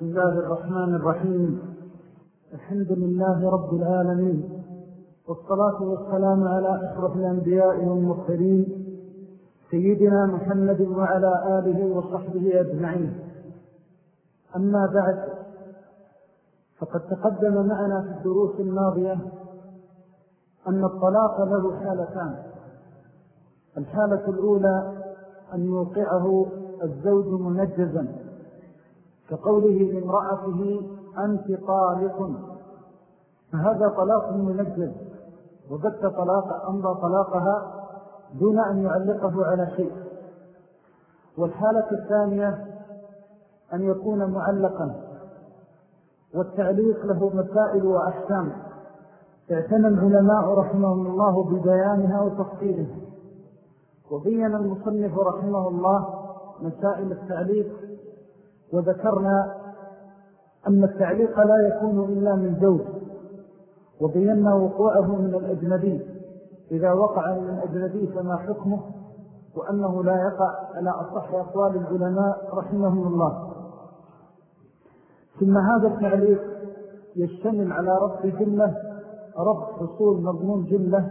بسم الله الرحمن الرحيم. الحمد لله رب العالمين والصلاة والسلام على أشرف الأنبياء والمرسلين سيدنا محمد وعلى آله وصحبه أجمعين. أما بعد فقد تقدم معنا في الدروس الماضية أن الطلاق له حالتان. الحالة الأولى أن يوقعه الزوج منجزا. كقوله لامرأته أنت طالق. فهذا طلاق منجز وبت طلاق أمضى طلاقها دون أن يعلقه على شيء. والحالة الثانية أن يكون معلقا. والتعليق له مسائل وأحكام. اعتنى العلماء رحمهم الله ببيانها وتفصيلها. وبين المصنف رحمه الله مسائل التعليق وذكرنا أن التعليق لا يكون إلا من زوج وبينا وقوعه من الأجنبي. إذا وقع من الأجنبي فما حكمه؟ وأنه لا يقع على أصح أقوال العلماء رحمهم الله. ثم هذا التعليق يشتمل على ربط جملة ربط حصول مضمون جملة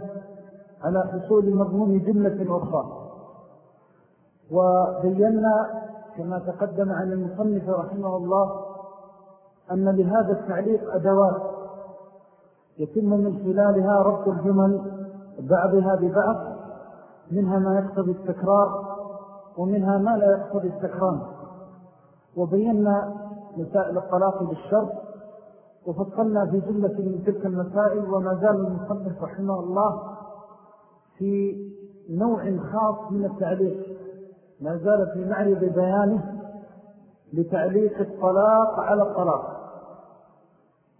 على حصول مضمون جملة أخرى. وبينا كما تقدم عن المصنف رحمه الله أن لهذا التعليق أدوات يتم من خلالها ربط الجمل بعضها ببعض منها ما يقتضي التكرار ومنها ما لا يقتضي التكرار. وبينا مسائل الطلاق بالشرط وفصلنا في جملة من تلك المسائل وما زال المصنف رحمه الله في نوع خاص من التعليق. ما زال في معرض بيانه لتعليق الطلاق على الطلاق.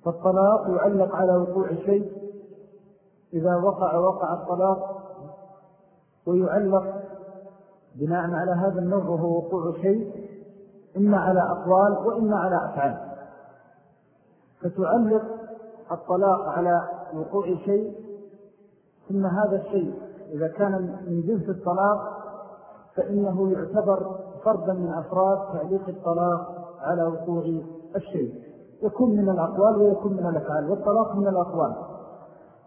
فالطلاق يعلق على وقوع شيء إذا وقع وقع الطلاق ويعلق بناء على هذا النوع وهو وقوع شيء إما على أقوال وإما على أفعال. فتعلق الطلاق على وقوع شيء ثم هذا الشيء إذا كان من جنس الطلاق فإنه يعتبر فردا من أفراد تعليق الطلاق على وقوع الشيء. يكون من الأقوال ويكون من الأفعال والطلاق من الأقوال.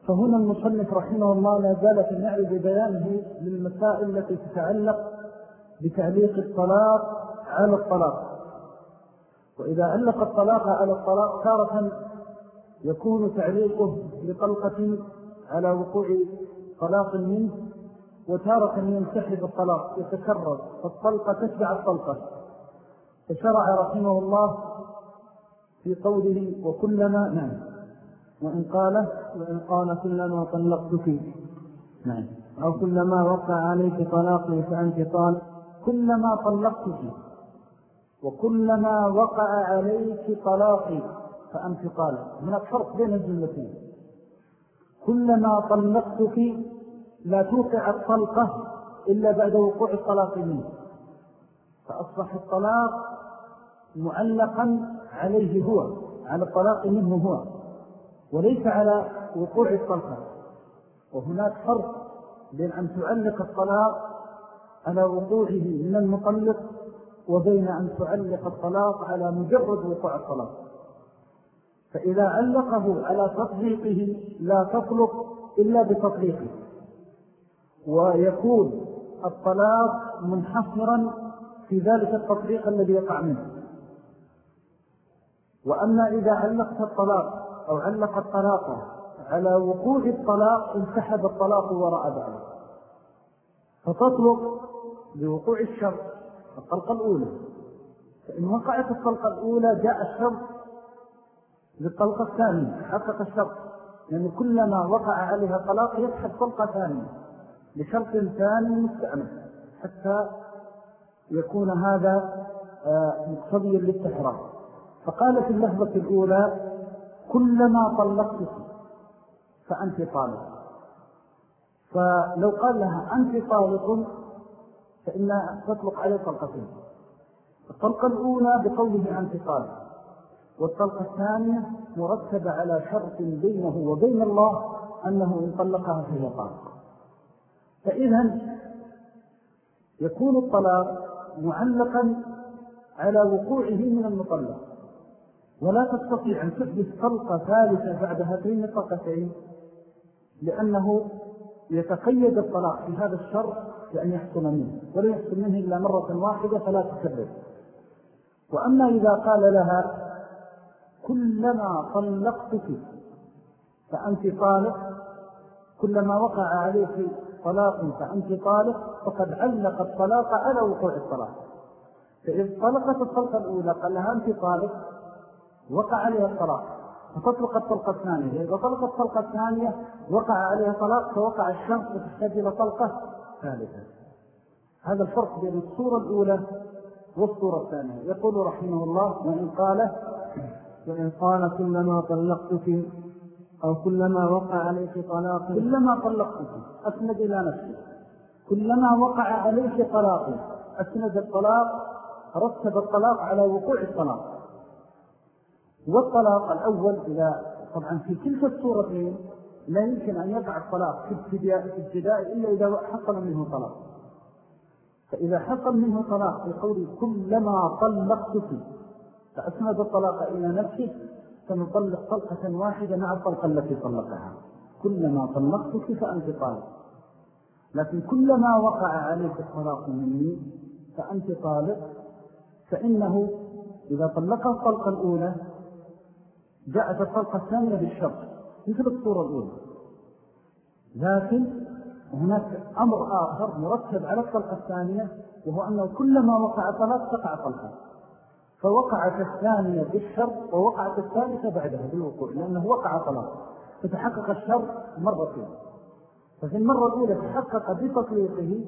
فهنا المصنف رحمه الله لا زال في معرض بيانه للمسائل التي تتعلق بتعليق الطلاق على الطلاق. وإذا علق الطلاق على الطلاق تارة يكون تعليقه لطلقة على وقوع طلاق منه وتارة ينسحب الطلاق يتكرر. فالطلقة تتبع الطلقة. فشرع رحمه الله في قوله وكلما نعم. وإن قال وإن قال كلما طلقتك. نعم. أو كلما وقع عليك طلاقي فأنت طال كلما طلقتك. وكلما وقع عليك طلاقي فأنت طال من الفرق بين الجملتين. كلما طلقتك لا توقع الطلقة إلا بعد وقوع الطلاق منه. فأصبح الطلاق معلقا عليه هو على الطلاق منه هو وليس على وقوع الطلقة. وهناك فرق بين أن تعلق الطلاق على وقوعه من المطلق وبين أن تعلق الطلاق على مجرد وقوع الطلاق. فإذا علقه على تطبيقه لا تطلق إلا بتطبيقه ويكون الطلاق منحصرا في ذلك التطبيق الذي يقع منه. وأما إذا علقت الطلاق أو علق الطلاق على وقوع الطلاق انسحب الطلاق وراء ذلك. فتطلق بوقوع الشرط الطلقة الأولى. فإن وقعت الطلقة الأولى جاء الشرط للطلقة الثانية حقق الشرط. يعني كلما وقع عليها طلاق يسحب طلقة ثانية. لشرط ثاني مستأمن حتى يكون هذا آه، مقتضيا للتحرام. فقال في اللحظة الأولى كلما طلقتك فأنت طالق. فلو قال لها أنت طالق فإن تطلق عليه طلقتين. الطلقة الأولى بقوله أنت طالق. والطلقة الثانية مرتبة على شرط بينه وبين الله أنه إن طلقها فهي طالق. فإذا يكون الطلاق معلقا على وقوعه من المطلق. ولا تستطيع أن تحدث طلقة ثالثة بعد هاتين الطلقتين لأنه يتقيد الطلاق في هذا الشر لأن يحصل منه. ولا يحصل منه إلا مرة واحدة فلا تكرر. وأما إذا قال لها كلما طلقتك فأنت طالق كلما وقع عليك طلاق فأنت طالق فقد علق الطلاق على وقوع الطلاق. فإذ طلقت الطلقة الأولى قال لها أنت طالق وقع عليها الطلاق فتطلق الطلقة الثانية. إذا طلقت الطلقة الثانية وقع عليها طلاق فوقع الشرط وتحتاج إلى طلقة ثالثة. هذا الفرق بين الصورة الأولى والصورة الثانية. يقول رحمه الله وإن قال وإن قال كلما طلقتك أو كلما وقع عليك طلاق. كلما طلقتك أسند إلى نفسه كلما وقع عليك طلاق. أسند الطلاق رتب الطلاق على وقوع الطلاق. والطلاق الأول إذا طبعا في تلك الصورتين لا يمكن أن يقع الطلاق في ابتداء إلا إذا حصل منه طلاق. فإذا حصل منه طلاق بقول كلما طلقتك فأسند الطلاق إلى نفسه فنطلق طلقة واحدة مع الطلقة التي طلقها. كلما طلقتك فأنت طالق. لكن كلما وقع عليك الطلاق مني فأنت طالق. فإنه إذا طلقها الطلقة الأولى جاءت الطلقة الثانية بالشرط. مثل الصورة الأولى. لكن هناك أمر آخر مرتب على الطلقة الثانية وهو أنه كلما وقع طلق تقع طلقة فوقعت الثانية بالشرط ووقعت الثالثة بعدها بالوقوع لأنه وقع طلاق. فتحقق الشرط مرتين ففي المرة الأولى تحقق بتطليقه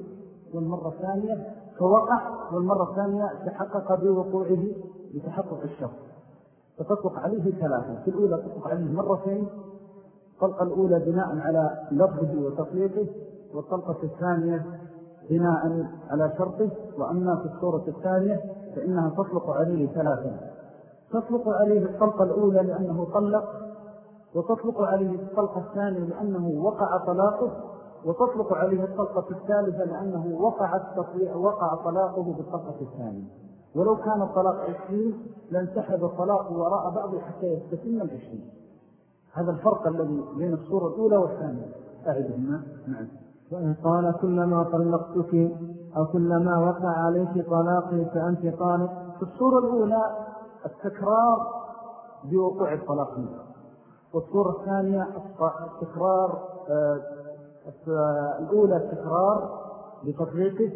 والمرة الثانية فوقع والمرة الثانية تحقق بوقوعه لتحقق الشرط فتطلق عليه ثلاثة. في الأولى تطلق عليه مرتين. الطلقة الأولى بناء على لفظه وتطليقه والطلقة الثانية بناء على شرطه. وأما في الصورة الثانية فإنها تطلق عليه ثلاثا. تطلق عليه الطلقة الأولى لأنه طلق وتطلق عليه الطلقة الثانية لأنه وقع طلاقه وتطلق عليه الطلقة الثالثة لأنه وقع, وقع طلاقه بالطلقة الثانية. ولو كان الطلاق عشرين لانسحب الطلاق وراء بعض حتى يستثم العشرين. هذا الفرق الذي بين الصورة الأولى والثانية. أعدهما. نعم. وإن قال كلما طلقتك أو كلما وقع عليك طلاقي فأنت طالق. في الصورة الأولى التكرار بوقوع الطلاق. منه والصورة الثانية التكرار آه، الأولى التكرار بتطليقه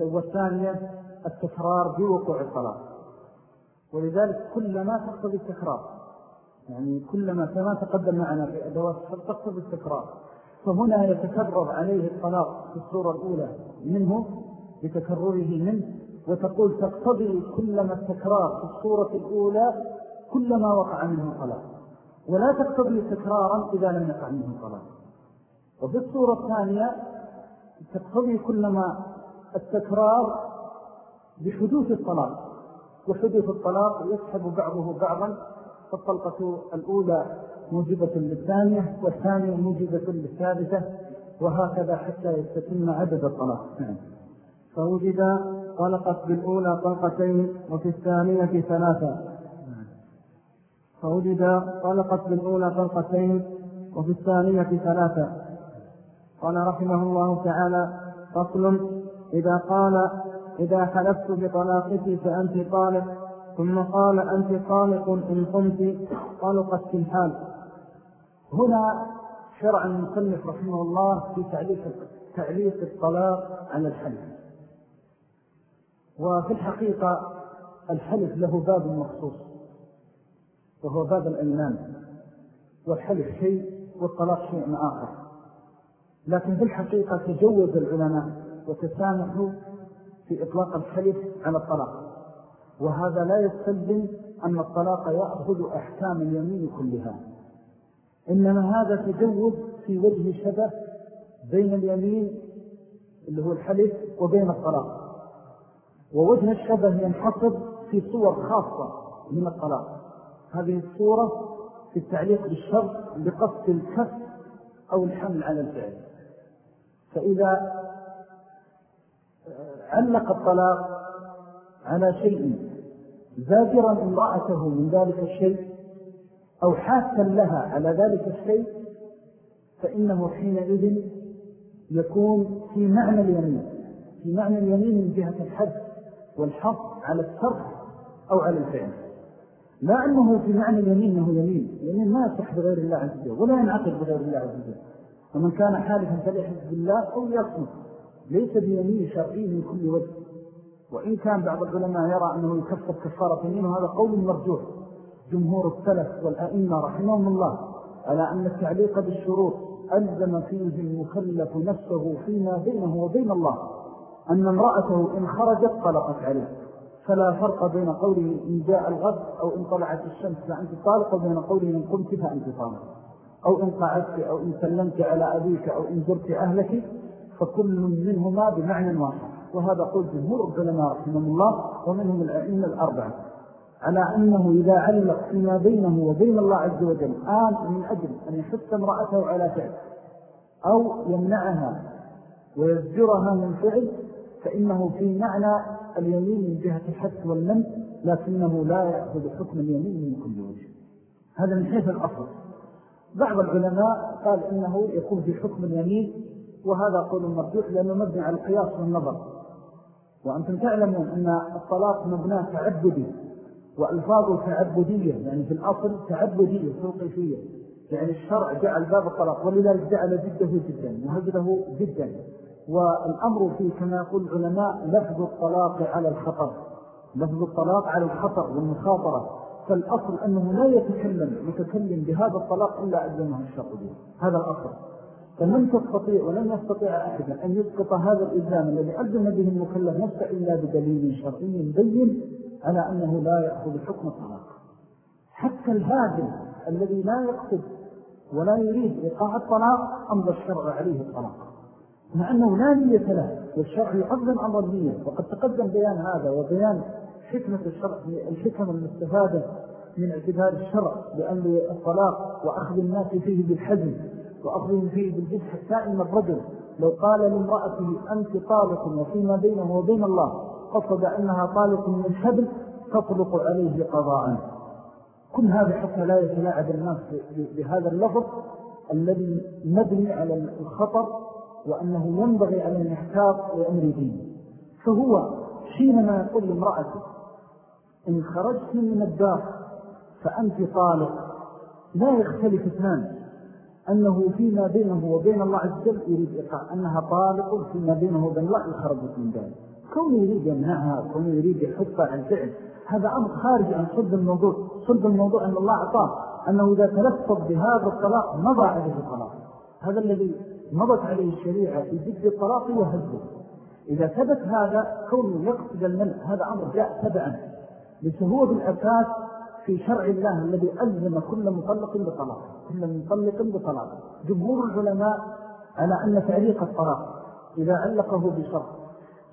والثانية التكرار بوقوع الطلاق. ولذلك كلما تقتضي التكرار. يعني كلما كما تقدم معنا في أدوات تقتضي التكرار؟ فهنا يتكرر عليه الطلاق في الصورة الأولى منه بتكرره منه وتقول تقتضي كلما التكرار في الصورة الأولى كلما وقع منه طلاق. ولا تقتضي تكرارا إذا لم يقع منه طلاق. وفي الصورة الثانية تقتضي كلما التكرار بحدوث الطلاق. وحدوث الطلاق يسحب بعضه بعضا فالطلقة الأولى موجبة للثانية والثانية موجبة للثالثة وهكذا حتى يستتم عدد الطلاق. نعم. فوجد طلقت بالأولى طلقتين وفي الثانية ثلاثة. فوجد طلقت بالأولى طلقتين وفي الثانية ثلاثة. قال رحمه الله تعالى فصل إذا قال إذا حلفت بطلاقك فأنت طالق. ثم قال أنت طالق إن قمت طلقت الحال هنا شرع المصنف رحمه الله في تعليق تعليق الطلاق على الحلف. وفي الحقيقة الحلف له باب مخصوص وهو باب الأيمان. والحلف شيء والطلاق شيء آخر. لكن في الحقيقة تجوز العلماء وتسامحوا في إطلاق الحلف على الطلاق. وهذا لا يستلزم أن الطلاق يأخذ أحكام اليمين كلها. إنما هذا تجوز في وجه شبه بين اليمين اللي هو الحلف وبين الطلاق. ووجه الشبه ينحصر في صور خاصة من الطلاق. هذه الصورة في التعليق بالشرط بقصد الكف أو الحمل على الفعل. فإذا علق الطلاق على شيء زاجرا امرأته من ذلك الشيء أو حاسا لها على ذلك الشيء فإنه حينئذ يكون في معنى اليمين في معنى اليمين من جهة الحد والحظ على الترك أو على الفعل. لا أنه في معنى اليمين أنه يمين اليمين ما يصح بغير الله عز وجل ولا ينعقد بغير الله عز وجل. ومن كان حالفا فليحز بالله أو يصمت ليس بيمين شرعي من كل وجه. وإن كان بعض العلماء يرى أنه يكفر كفارة يمين وهذا قول مرجوح. جمهور السلف والأئمة رحمهم الله على أن التعليق بالشروط ألزم فيه المكلف نفسه فيما بينه وبين الله. أن امرأته إن خرجت طلقت عليه. فلا فرق بين قوله إن جاء الغد أو إن طلعت الشمس فأنت طالق وبين قوله إن قمت فأنت طالق. أو إن قعدت أو إن سلمت على أبيك أو إن زرت أهلك فكل منهما بمعنى واحد. وهذا قول جمهور العلماء رحمهم الله ومنهم الأئمة الأربعة على أنه إذا علق فيما بينه وبين الله عز وجل آن من أجل أن يحث امرأته على فعل أو يمنعها ويزجرها من فعل فإنه في معنى اليمين من جهة الحث والمن لكنه لا يأخذ حكم اليمين من كل وجه. هذا من حيث الأصل. بعض العلماء قال إنه يكون في حكم اليمين وهذا قول مرجوح لأنه مبني على القياس والنظر. وأنتم تعلمون أن الطلاق مبنى تعبدي وألفاظه تعبدية يعني في الأصل تعبدية توقيفية يعني الشرع جعل باب الطلاق ولذلك جعل جده جدا وهجره جدا. والأمر فيه كما يقول العلماء لفظ الطلاق على الخطر لفظ الطلاق على الخطر والمخاطرة. فالأصل أنه لا يتكلم متكلم بهذا الطلاق إلا أجلمه الشرع هذا الأصل. فلن تستطيع ولن يستطيع أحدا أن يسقط هذا الإلزام الذي أجلم به المكلف نفسه إلا بدليل شرعي بين على أنه لا يأخذ حكم الطلاق. حتى الهاجم الذي لا يقصد ولا يريد إيقاع الطلاق أمضى الشرع عليه الطلاق. مع أنه لا نية له والشرع يعظم أمر النية وقد تقدم بيان هذا وبيان حكمة الشرع الحكم المستفادة من اعتبار الشرع بأن الطلاق وأخذ الناس فيه بالحزم. وأخذهم فيه بالجد حتى إن الرجل لو قال لامرأته أنت طالق وفيما بينه وبين الله قصد أنها طالق من حبل تطلق عليه قضاء. كل هذا حتى لا يتلاعب الناس بهذا اللفظ الذي مبني على الخطر وأنه ينبغي على المحتاط لأمر دين فهو حينما يقول لامرأته إن خرجت من الدار فأنت طالق. لا يختلف اثنان. أنه فيما بينه وبين الله عز وجل يريد إقاء أنها طالق فيما بينه وبين الله خرجت من ذلك. كونه يريد يمنعها كونه يريد يحطها عن فعل هذا أمر خارج عن صلب الموضوع. صلب الموضوع أن الله أعطاه أنه إذا تلفظ بهذا الطلاق مضى عليه الطلاق. هذا الذي مضت عليه الشريعة في ضد الطلاق وهزه إذا ثبت هذا كونه يقصد المنع هذا أمر جاء تبعا. لسهود الأساس في شرع الله الذي ألزم كل مطلق بطلاق كل مطلق بطلاق. جمهور العلماء على أن تعليق الطلاق إذا علقه بشرط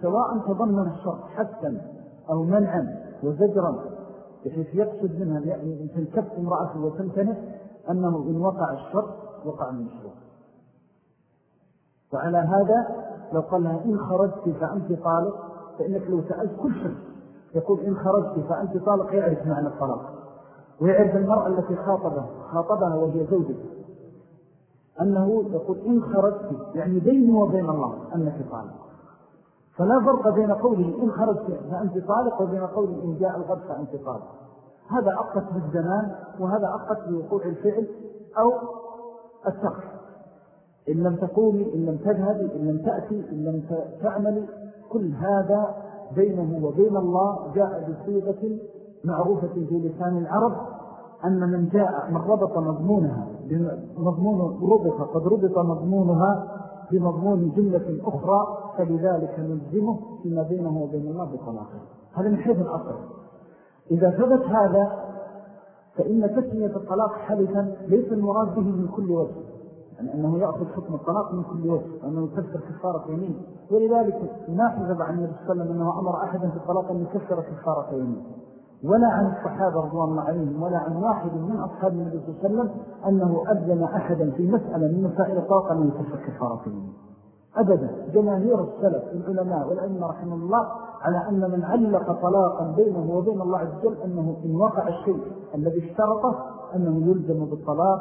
سواء تضمن الشرط حثا أو منعا وزجرا بحيث يقصد منها يعني إن تنكف امرأته وتمتنه أنه إن وقع الشرط وقع الشرط. وعلى هذا لو قال لها إن خرجت فأنت طالق فإنك لو سألت كل شيء يقول إن خرجت فأنت طالق يعرف معنى الطلاق. ويعرف المرأة التي خاطبها خاطبها وهي زوجة أنه يقول إن خرجت يعني بيني وبين الله أنك طالق. فلا فرق بين قوله إن خرجت فأنت طالق وبين قوله إن جاء الغد فأنت طالق. هذا أقت بالزمان وهذا أقت بوقوع الفعل أو التقف إن لم تقومي إن لم تذهبي إن لم تأتي إن لم تعملي كل هذا بينه وبين الله جاء بصيغة معروفة في لسان العرب أن من جاء من ربط مضمونها مضمون ربط قد ربط مضمونها بمضمون جملة أخرى فلذلك نلزمه فيما بينه وبين الله بطلاقه. هذا من حيث الأصل. إذا ثبت هذا فإن تسمية الطلاق حدثا ليس المراد به من كل وجه يعني أنه يأخذ حكم الطلاق من كل وجه وأنه يكفر كفارة يمين. ولذلك ما حذب عن النبي صلى الله عليه وسلم أنه أمر أحدا في الطلاق أن يكفر كفارة يمين. ولا عن الصحابة رضوان الله عليهم ولا عن واحد من أصحاب النبي صلى الله عليه وسلم أنه أذن أحدا في مسألة من مسائل الطلاق أن يكفر كفارة أبدا جماهير السلف العلماء والأئمة رحمه الله على أن من علق طلاقا بينه وبين الله عز وجل أنه إن وقع الشيء الذي اشترطه أنه يلزم بالطلاق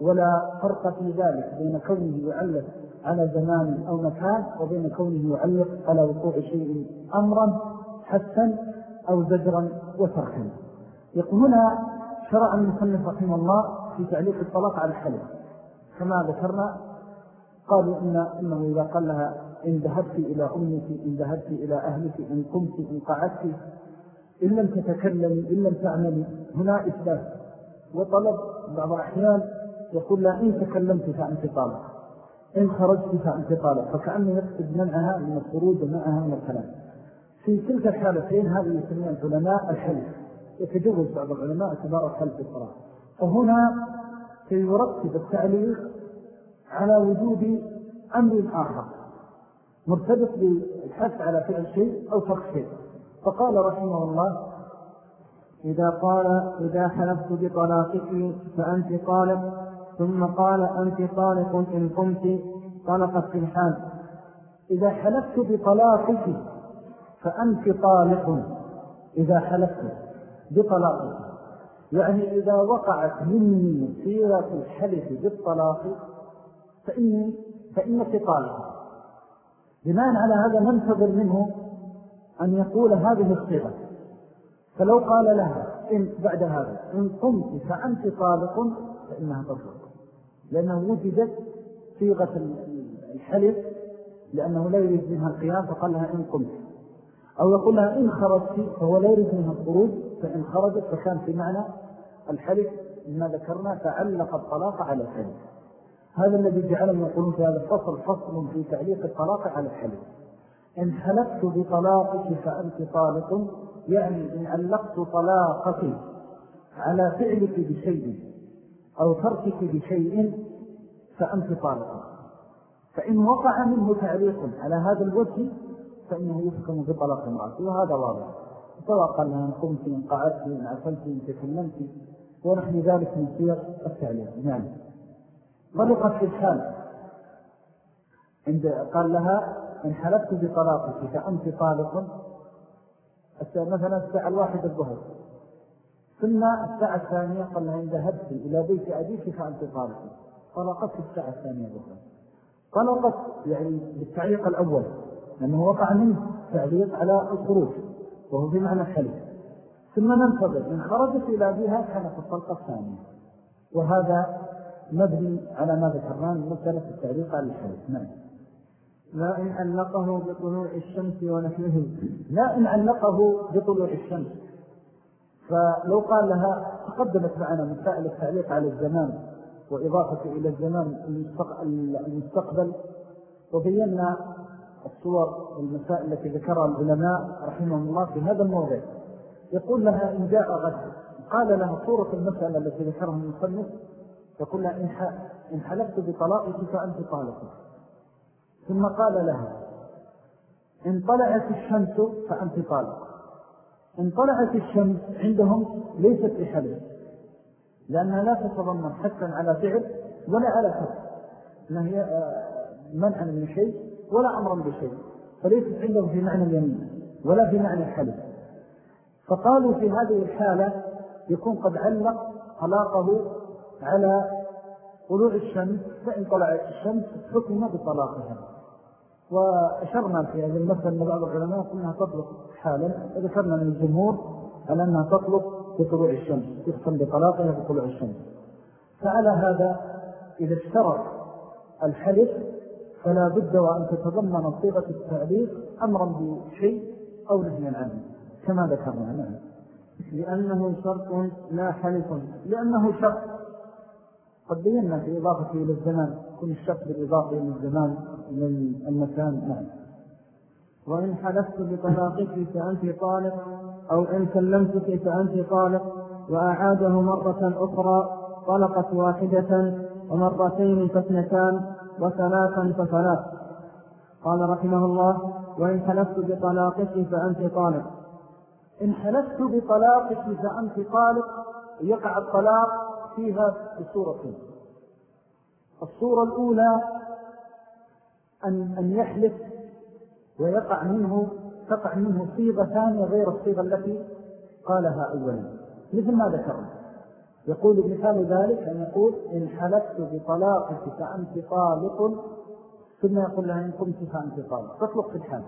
ولا فرق في ذلك بين كونه يعلق على زمان أو مكان وبين كونه يعلق على وقوع شيء أمرا حسا أو زجرا. وتركا يقول هنا شرع المصنف رحمه الله في تعليق الطلاق على الحلم كما ذكرنا قالوا إن إنه إذا قال لها إن ذهبت إلى أمك إن ذهبت إلى أهلك إن قمت إن قعدت إن لم تتكلمي إن لم تعملي هنا إثبات. وطلب بعض الأحيان يقول لا إن تكلمت فأنت طالق. إن خرجت فأنت طالق. فكأنه يقصد منعها من الخروج ومنعها من الكلام في تلك الحالتين هذه يسمى العلماء الحلف. يتجوز بعض العلماء اعتبار الحلف بالصلاة فهنا سيرتب التعليق على وجود أمر آخر مرتبط بالحث على فعل شيء أو ترك شيء. فقال رحمه الله إذا قال إذا حلفت بطلاقك فأنت طالق ثم قال أنت طالق إن قمت طلقت في الحال. إذا حلفت بطلاقك فأنت طالق إذا حلفت بطلاقك. يعني إذا وقعت مني سيرة الحلف بالطلاق فإني فإنك طالق بناء على هذا ننتظر منه أن يقول هذه الصيغة. فلو قال لها إن بعد هذا إن قمت فأنت طالق فإنها تطلق. لأنه وجدت صيغة الحلف لأنه لا يريد منها القيام فقال لها إن قمت. أو يقول لها إن خرجت فهو لا يريد منها الخروج فإن خرجت فكان في معنى الحلف ما ذكرنا تعلق الطلاق على الحلف. هذا الذي جعلنا يقولون في هذا الفصل فصل في تعليق الطلاق على الحلف. إن حلفت بطلاقك فأنت طالق يعني إن علقت طلاقك على فعلك بشيء أو تركك بشيء فأنت طالق. فإن وقع منه تعليق على هذا الوجه فإنه يفكم بطلاق امرأة وهذا واضح. سواء قال لها إن قمت إن قعدت إن عفلت إن تكلمت ونحن ذلك من سير التعليق نعم. طلقت في الحال عند قال لها إن حلفت بطلاقك فأنت طالق. مثلا الساعة الواحدة الظهر. ثم الساعة الثانية قال لها إن ذهبت إلى بيت أبيك فأنت طالق. طلقت في الساعة الثانية الظهر. طلقت يعني بالتعليق الأول. لأنه وقع منه تعليق على الخروج وهو في معنى الحلف. ثم ننتظر إن خرجت إلى بها كانت الطلقة الثانية. وهذا مبني على ما ذكرنا من مسألة التعليق على الحلف. نعم. لا إن علقه بطلوع الشمس ونحوه. لا إن علقه بطلوع الشمس. فلو قال لها تقدمت معنا مسائل التعليق على الزمان وإضافة إلى الزمان المستقبل وبينا الصور والمسائل التي ذكرها العلماء رحمهم الله في هذا الموضع. يقول لها إن جاء غد. قال لها صورة المسألة التي ذكرها المصنف. يقول لها إن حلفت بطلاقك فأنت طالق. ثم قال لها إن طلعت الشمس فأنت طالق. إن طلعت الشمس عندهم ليست بحلف لأنها لا تتضمن حتى على فعل ولا على إنها هي آه، منعا من شيء؟ ولا أمرا بشيء فليست عندهم في معنى اليمين ولا في معنى الحلف. فقالوا في هذه الحالة يكون قد علق طلاقه على طلوع الشمس فإن طلعت الشمس حكم بطلاقها. وأشرنا في هذه المثل أن بعض العلماء أنها تطلق حالا وذكرنا من الجمهور على أنها تطلق بطلوع الشمس يختم بطلاقها بطلوع الشمس. فعلى هذا إذا اشترط الحلف فلا بد وأن تتضمن صيغة التعليق أمرا بشيء أو نهي عنه كما ذكرنا. نعم. لأنه شرط لا حلف. لأنه شرط. قد بينا في إضافة إلى الزمان. كل الشرط بالإضافة إلى الزمان من المكان. نعم. وإن حلفت بطلاقك فأنت طالق أو إن كلمتك فأنت طالق. وأعاده مرة أخرى طلقت واحدة ومرتين فاثنتان. وثلاثا فثلاث. قال رحمه الله وإن حلفت بطلاقك فأنت طالق. إن حلفت بطلاقك فأنت طالق يقع الطلاق فيها بصورتين الصورة الأولى أن, أن يحلف ويقع منه تقع منه صيغة ثانية غير الصيغة التي قالها أولا. مثل ما ذكرنا. يقول مثال ذلك أن يقول إن حلفت بطلاقك فأنت طالق ثم يقول لها إن قمت فأنت طالق. تطلق في الحال.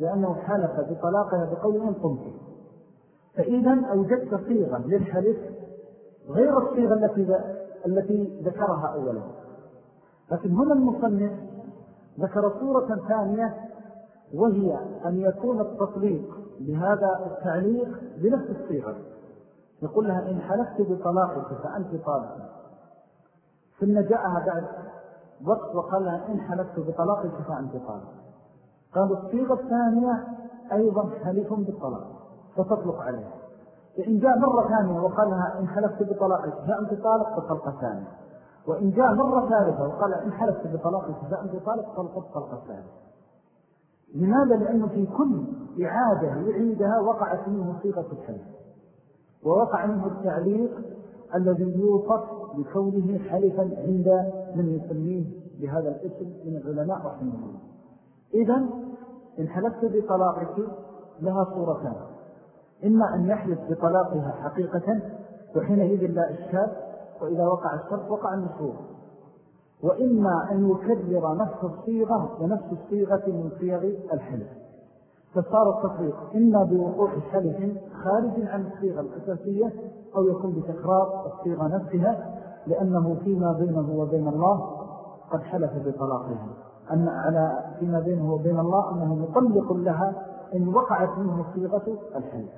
لأنه حلف بطلاقها بقول إن قمت. فإذا أوجدت صيغة للحلف غير الصيغة التي التي ذكرها أولا. لكن هنا المصنف ذكر صورة ثانية وهي أن يكون التطليق بهذا التعليق بنفس الصيغة. يقول لها إن حلفت بطلاقك فأنت طالق. ثم جاءها بعد وقت وقال لها إن حلفت بطلاقك فأنت طالق. قالوا الصيغة الثانية أيضا حلف بالطلاق فتطلق عليها. فإن جاء مرة ثانية وقال لها إن حلفت بطلاقك فأنت طالق فطلقة ثانية. وإن جاء مرة ثالثة وقال إن حلفت بطلاقك فأنت طالق طلقت طلقة ثانية لماذا؟ لأنه في كل إعادة يعيدها وقعت منه صيغة الحلف. ووقع منه التعليق الذي يوصف بكونه حلفا عند من يسميه بهذا الاسم من العلماء رحمه الله. إذن إن حلفت بطلاقك لها صورتان. إما أن يحلف بطلاقها حقيقة وحينئذ لا إشكال وإذا وقع الشرط وقع المشروع. وإما أن يكرر نفس الصيغة ونفس الصيغة من صيغ الحلف. فصار التطبيق إما بوقوع حلف خارج عن الصيغة الأساسية أو يكون بتكرار الصيغة نفسها لأنه فيما بينه وبين الله قد حلف بطلاقها أن على فيما بينه وبين الله أنه مطلق لها إن وقعت منه صيغة الحلف.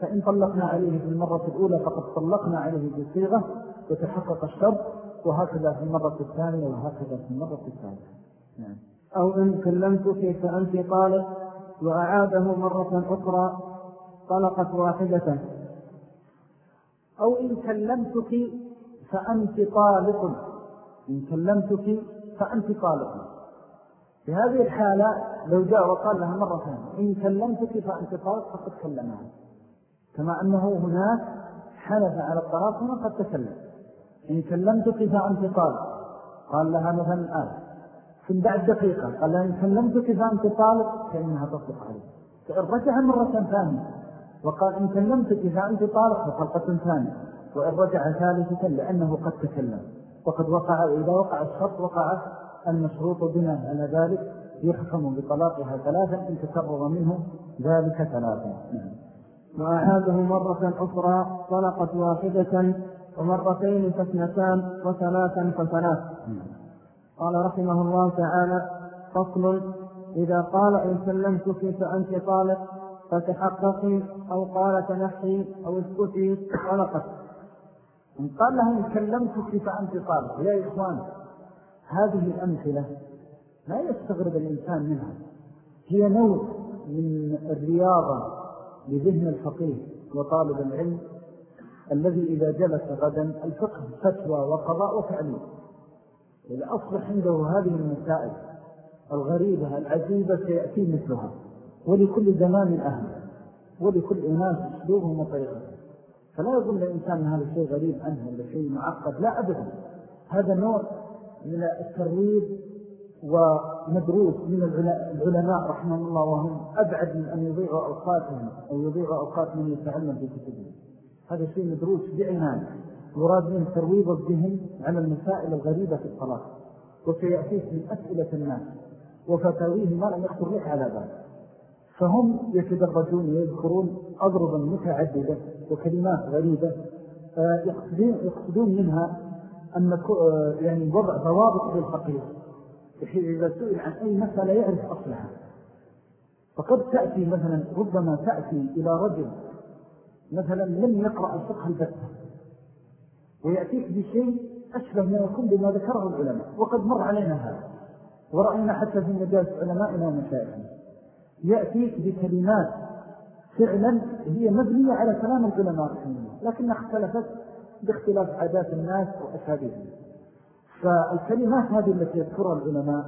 فإن طلقنا عليه في المرة الأولى فقد طلقنا عليه بصيغة وتحقق الشرط وهكذا في المرة الثانية وهكذا في المرة الثالثة. نعم. أو إن كلمتك فأنت طالق؟ وأعاده مرة أخرى طلقت واحدة. أو إن كلمتك فأنت طالق. إن كلمتك فأنت طالق. في هذه الحالة لو جاء وقال لها مرة ثانية إن كلمتك فأنت طالق فقد كلمها. كما أنه هناك حلف على الطلاق هنا قد تكلم. إن كلمتك فأنت طالق. قال لها مثلا الآن ثم بعد دقيقة. قال لها إن كلمتك فأنت طالق فإنها تطلق عليه فإن رجع مرة ثانية وقال إن كلمتك فأنت طالق فطلقة ثانية. وإن رجع ثالثة لأنه قد تكلم. وقد وقع إذا وقع الشرط وقع المشروط بنا على ذلك. يحكم بطلاقها ثلاثا إن تكرر منه ذلك ثلاثا نعم. وأعاده مرة أخرى طلقت واحدة ومرتين فاثنتان وثلاثا فثلاث. قال رحمه الله تعالى فصل. إذا قال إن سلمتك فأنت طالق فتحققي أو قال تنحي أو اسكتي طلقت إن قال لها إن كلمتك فأنت طالق يا إخوان هذه الأمثلة لا يستغرب الإنسان منها. هي نوع من الرياضة لذهن الفقيه وطالب العلم الذي إذا جلس غدا الفقه فتوى وقضاء وتعليم. إذا أصبح عنده هذه المسائل الغريبة العجيبة سيأتي مثلها. ولكل زمان أهل. ولكل أناس أسلوبهم وطريقهم فلا يظن الإنسان أن هذا شيء غريب عنه ولا شيء معقد. لا أبدا. هذا نوع من الترويب ومدروس من العلماء رحمه الله وهم أبعد من أن يضيعوا أوقاتهم أو يضيعوا أوقات من يتعلم في كتبهم. هذا شيء مدروس بعنان يراد منه ترويض الذهن على المسائل الغريبة في الصلاة وسيأتيك من أسئلة الناس وفتاويه ما لم يخطر لك على ذلك. فهم يتدرجون ويذكرون أضربا متعددة وكلمات غريبة آه، يقصدون منها أن آه، يعني وضع ضوابط بحيث إذا سئل عن أي مسألة يعرف أصلها. فقد تأتي مثلا ربما تأتي إلى رجل مثلا لم يقرأ الفقه البتة ويأتيك بشيء أشبه ما يكون بما ذكره العلماء وقد مر علينا هذا ورأينا حتى في مجالس علمائنا ومشايخنا يأتيك بكلمات فعلا هي مبنية على كلام العلماء لكنها اختلفت باختلاف عادات الناس وأسابيهم فالكلمات هذه التي يذكرها العلماء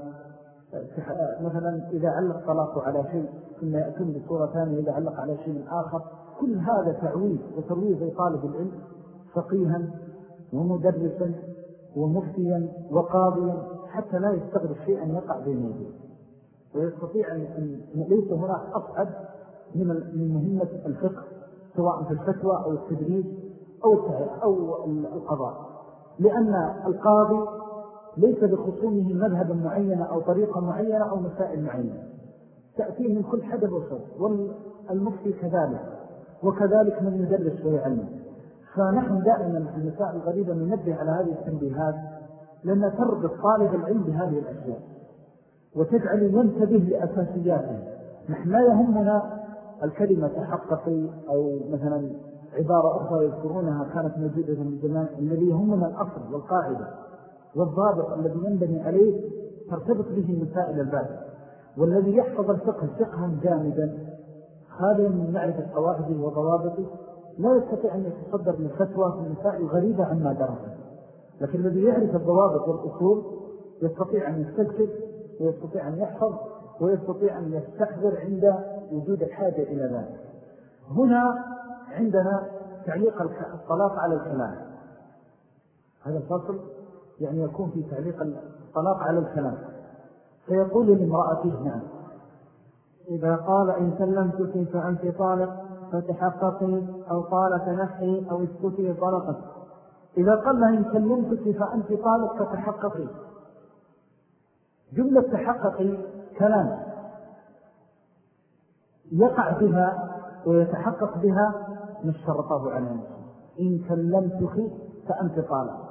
مثلا إذا علق طلاق على شيء ثم يأتون بصورة ثانية إذا علق على شيء آخر كل هذا تعويض وترويض طالب العلم فقيها ومدرسا ومفتيا وقاضيا حتى لا يستغرب شيئا يقع بين يديه ويستطيع أن ليس هناك أصعب من مهمة الفقه سواء في الفتوى أو التدريس أو أو القضاء. لأن القاضي ليس بخصومه مذهبا معينة أو طريقة معينة أو مسائل معينة. تأتيه من كل حدب وصف والمفتي كذلك وكذلك من يدرس ويعلم فنحن دائما في المسائل الغريبة ننبه على هذه التنبيهات لأن تربط طالب العلم بهذه الأشياء. وتجعل ينتبه لأساسياته. نحن لا يهمنا الكلمة تحققي أو مثلا عبارة أخرى يذكرونها كانت موجودة من زمان. الذي يهمنا الأصل والقاعدة والضابط الذي ينبني عليه ترتبط به مسائل الباب والذي يحفظ الفقه فقها جامدا خاليا من معرفة قواعده وضوابطه. لا يستطيع أن يتصدر من فتوى في المسائل غريبة عما درسه لكن الذي يعرف الضوابط والأصول يستطيع أن يستجد ويستطيع أن يحفظ ويستطيع أن يستحضر عند وجود الحاجة إلى ذلك. هنا عندنا تعليق الطلاق على الكلام. هذا الفصل يعني يكون في تعليق الطلاق على الكلام. فيقول لامرأته نعم. إذا قال إن سلمتك فأنت طالق. فتحققي أو قال تنحي أو اسكتي طلقت إذا قال لها إن سلمتك فأنت طالق فتحققي جملة تحققي كلام يقع بها ويتحقق بها ما اشترطه على نفسه إن كلمتك فأنت طالق.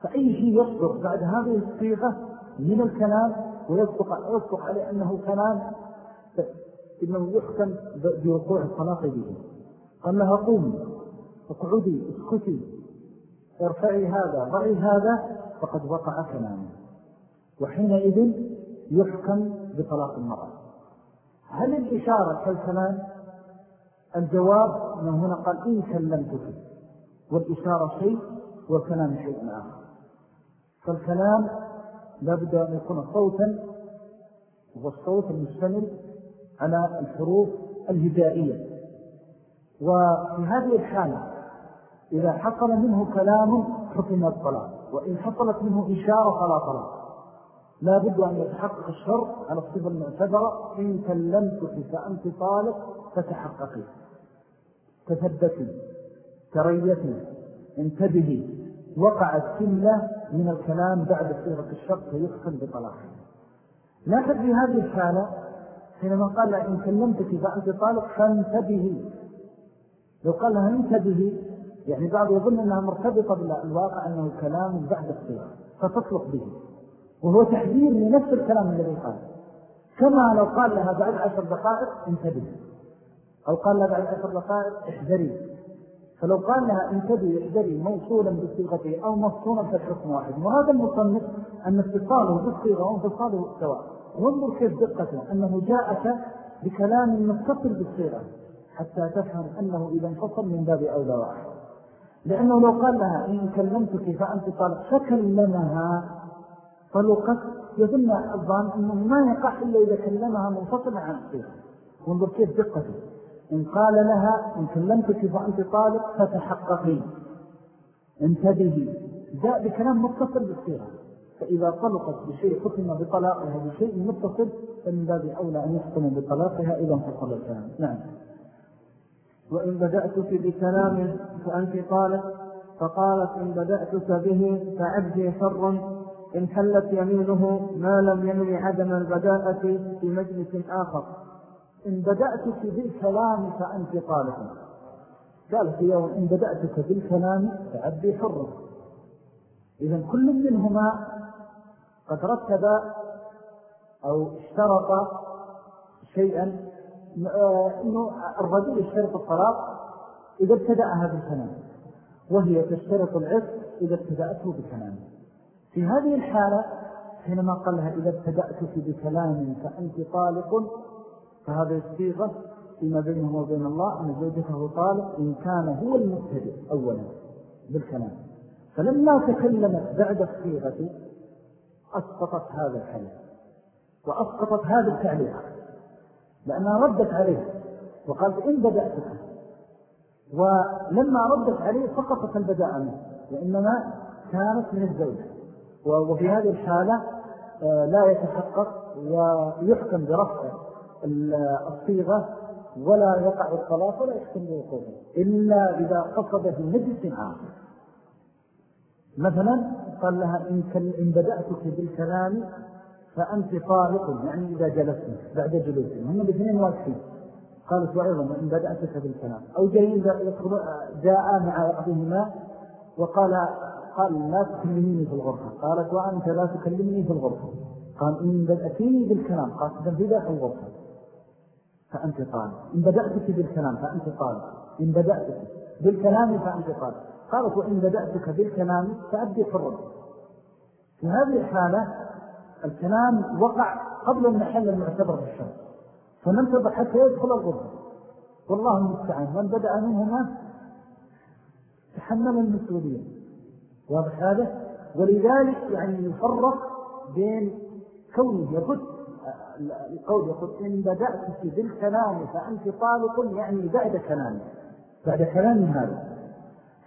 فأي شيء يصدق بعد هذه الصيغة من الكلام ويصدق عليه أنه كلام إنه يحكم بوقوع الطلاق به. قال لها قومي اقعدي اسكتي ارفعي هذا ضعي هذا فقد وقع كلامه. وحينئذ يحكم بطلاق المرأة. هل الإشارة كالكلام؟ الجواب أنه هنا قال إن كلمتك والإشارة شيء والكلام شيء آخر. فالكلام لابد أن يكون صوتا والصوت المشتمل على الحروف الهجائية وفي هذه الحالة إذا حصل منه كلام حكم الطلاق. وإن حصلت منه إشارة فلا طلاق. لا بد أن يتحقق الشر على الصفة المعتبرة. إن كلمتك فأنت طالق فتحققي. تثبتي. تريتي انتبهي. وقعت كلة من الكلام بعد صيغة الشر فيحكم بطلاقه. لاحظ في هذه الحالة حينما قال إن كلمتك فأنت طالق فانتبهي لو قال لها انتبهي يعني بعض يظن أنها مرتبطة بالواقع أنه كلام بعد الصيغة فتطلق به. وهو تحذير لنفس الكلام الذي قال. كما لو قال لها بعد عشر دقائق انتبهي أو قال لها بعد عشر دقائق احذري. فلو قال لها انتبهي احذري موصولا بصيغته أو مفصولا فالحكم واحد. وهذا المصنف أن اتصاله بالصيغة وانفصاله سواء وانظر كيف دقته أنه جاءك بكلام متصل بالصيغة حتى تفهم أنه إذا انفصل من باب أولى واحد لأنه لو قال لها إن كلمتك فأنت طالق فكلمها طلقت يظن الظان أنه ما يقع إلا إذا كلمها منفصلا عن الصيغة وانظر كيف دقته. إن قال لها إن كلمتك فأنت طالق فتحققي. انتبهي. جاء بكلام متصل بالصيغة فإذا طلقت بشيء حكم بطلاقها بشيء متصل فمن باب أولى أن يحكم بطلاقها إذا انفصل الكلام نعم. وإن بدأتك بكلام فأنت طالق فقالت إن بدأتك به فعبدي حر إن حلت يمينه ما لم ينوي عدم البداءة في مجلس آخر. إن بدأتك بالكلام فأنت طالق. قال في يوم إن بدأتك بالكلام فعبدي حر. إذا كل منهما قد رتب أو اشترط شيئا أنه الرجل يشترط الطلاق إذا ابتدأها بالكلام وهي تشترط العفق إذا ابتدأته بكلام. في هذه الحالة حينما قال لها إذا ابتدأتك بكلام فأنت طالق فهذا الصيغة فيما بينه وبين الله أن زوجته طالق إن كان هو المبتدئ أولا بالكلام. فلما تكلمت بعد الصيغة أسقطت هذا الحديث وأسقطت هذا التعليق لأنها ردت عليه وقالت إن بدأتك ولما ردت عليه سقطت البداء منه وإنما كانت من الزوجة وفي هذه الحالة آه، لا يتحقق ويحكم برفع الصيغة ولا يقع الطلاق ولا يحكم بوقوفه إلا إذا قصد في مجلس آخر مثلا قال لها إن بدأتك بالكلام فأنت طالق يعني إذا جلست بعد جلوس هم الاثنين واقفين. قالت وأيضا إن بدأتك بالكلام. أو جايين جاء مع بعضهما وقال قال لا تكلميني في الغرفة. قالت وأنت لا تكلمني في الغرفة. قال إن بدأتيني بالكلام. قالت في ذات الغرفة. فأنت طالب إن بدأتك بالكلام فأنت طالب إن بدأتك بالكلام فأنت طالب قالت وإن بدأتك بالكلام فأبدي حرم في هذه الحالة الكلام وقع قبل المحل المعتبر في الشرع. فننتظر حتى يدخل الغرفة. والله المستعان. من بدأ منهما تحمل المسؤولية. واضح هذا؟ ولذلك يعني يفرق بين كونه يبد القول يقول إن بدأت بالكلام فأنت طالق يعني بعد كلامي بعد كلام هذا.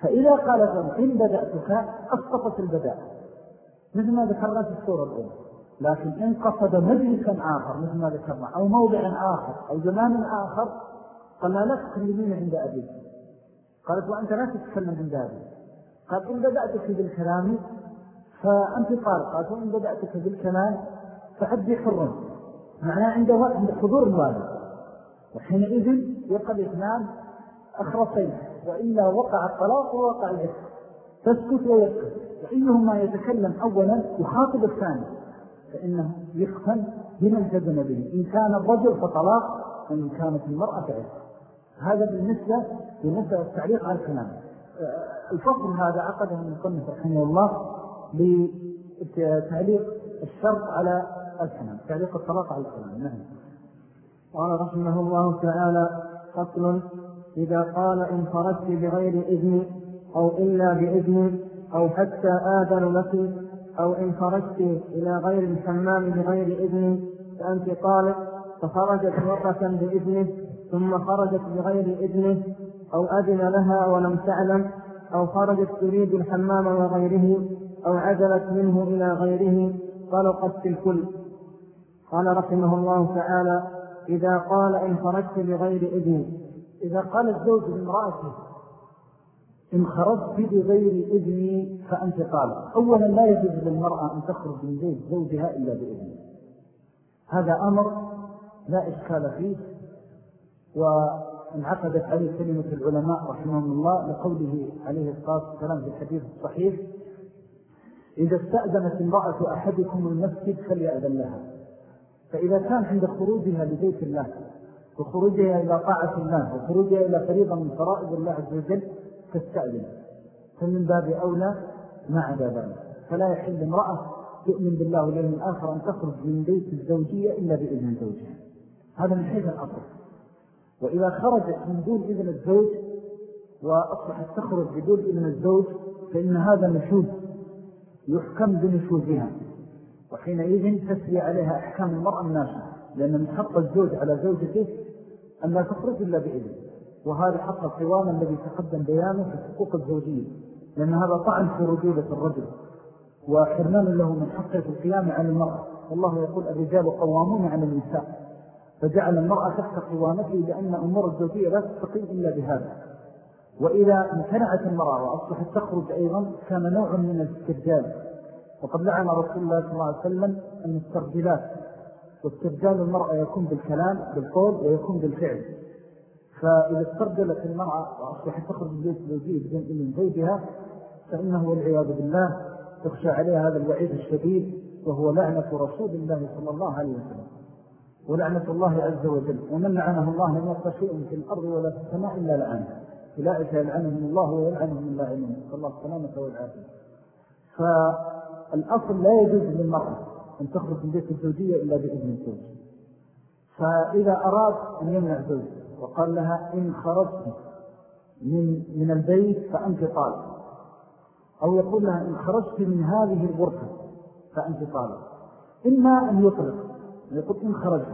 فإذا قالت إن بدأتك أسقطت البداء. مثل ما ذكرنا في الصورة الأولى. لكن إن قصد مجلسا آخر مثل ما ذكرنا أو موضع آخر أو زمان آخر قال لا تكلمين عند أبيك قالت وأنت لا تتكلم عند أبيك قال إن بدأتك بالكلام فأنت طالق قالت وإن بدأتك بالكلام فعدي حرا معناه عند عند حضور الوالد وحينئذ يقع الاثنان أخرصين وإلا وقع الطلاق ووقع العسر تسكت ويسكت وإنهما يتكلم أولا يخاطب الثاني؟ فإنه يختن بما التزم به. إن كان الرجل فطلاق وإن كانت المرأة فعسر هذا بالنسبة بالنسبة للتعليق على الكلام. الفصل هذا عقده المصنف رحمه الله لتعليق الشرط على الكلام تعليق الطلاق على الكلام. نعم. قال رحمه الله تعالى فصل إذا قال إن خرجت بغير إذن أو إلا بإذن أو حتى آذن لك أو إن خرجت إلى غير الحمام بغير إذن فأنت طالق فخرجت مرة بإذنه ثم خرجت بغير إذنه أو أذن لها ولم تعلم أو خرجت تريد الحمام وغيره أو عدلت منه إلى غيره طلقت في الكل. قال رحمه الله تعالى إذا قال إن خرجت بغير إذن إذا قال الزوج لامرأته إن خرجت بغير إذني فأنت طالب أولا لا يجوز للمرأة أن تخرج من بيت زوجها إلا بإذنه هذا أمر لا إشكال فيه وانعقدت عليه كلمة العلماء رحمهم الله لقوله عليه الصلاة والسلام في الحديث الصحيح إذا استأذنت امرأة أحدكم المسجد فليأذن لها فإذا كان عند خروجها لبيت الله وخروجها إلى طاعة الله وخروجها إلى فريضة من فرائض الله عز وجل تستأذن. فمن باب أولى ما عدا ذلك. فلا يحل امرأة تؤمن بالله واليوم الآخر أن تخرج من بيت الزوجية إلا بإذن زوجها. هذا من حيث الأصل. وإذا خرجت من دون إذن الزوج وأصبحت تخرج بدون إذن الزوج فإن هذا نشوذ يحكم بنشوذها وحينئذ تسري عليها أحكام المرأة الناشئة. لأن من حق الزوج على زوجته أن لا تخرج إلا بإذن وهذا حق القوام الذي تقدم بيانه في الحقوق الزوجية لأن هذا طعن في رجولة الرجل. وحرمان له من حقه في القيام على المرأة. والله يقول الرجال قوامون على النساء. فجعل المرأة تحت قوامته لأن أمور الزوجية لا تستقيم إلا بهذا. وإذا امتنعت المرأة وأصبحت تخرج أيضا كان نوع من الاسترجال وقد لعن رسول الله صلى الله عليه وسلم المسترجلات. واسترجال المرأة يكون بالكلام بالقول ويكون بالفعل. فإذا استرجلت المرأة وأصبحت تخرج من بيت الزوجية بدون إذن زوجها فإنه والعياذ بالله تخشى عليها هذا الوعيد الشديد وهو لعنة رسول الله صلى الله عليه وسلم. ولعنة الله عز وجل. ومن لعنه الله لم يبقى شيء في الأرض ولا في السماء إلا لعنه. أولئك يلعنهم الله ويلعنهم عليهم صلى الله السلامة والعافية. فالأصل لا يجوز للمرأة أن تخرج من بيت الزوجية إلا بإذن الزوج. فإذا أراد أن يمنع زوج وقال لها إن خرجت من, من البيت فأنت طالب. أو يقول لها إن خرجت من هذه الغرفة فأنت طالب. إما أن يطلق يقول إن خرجت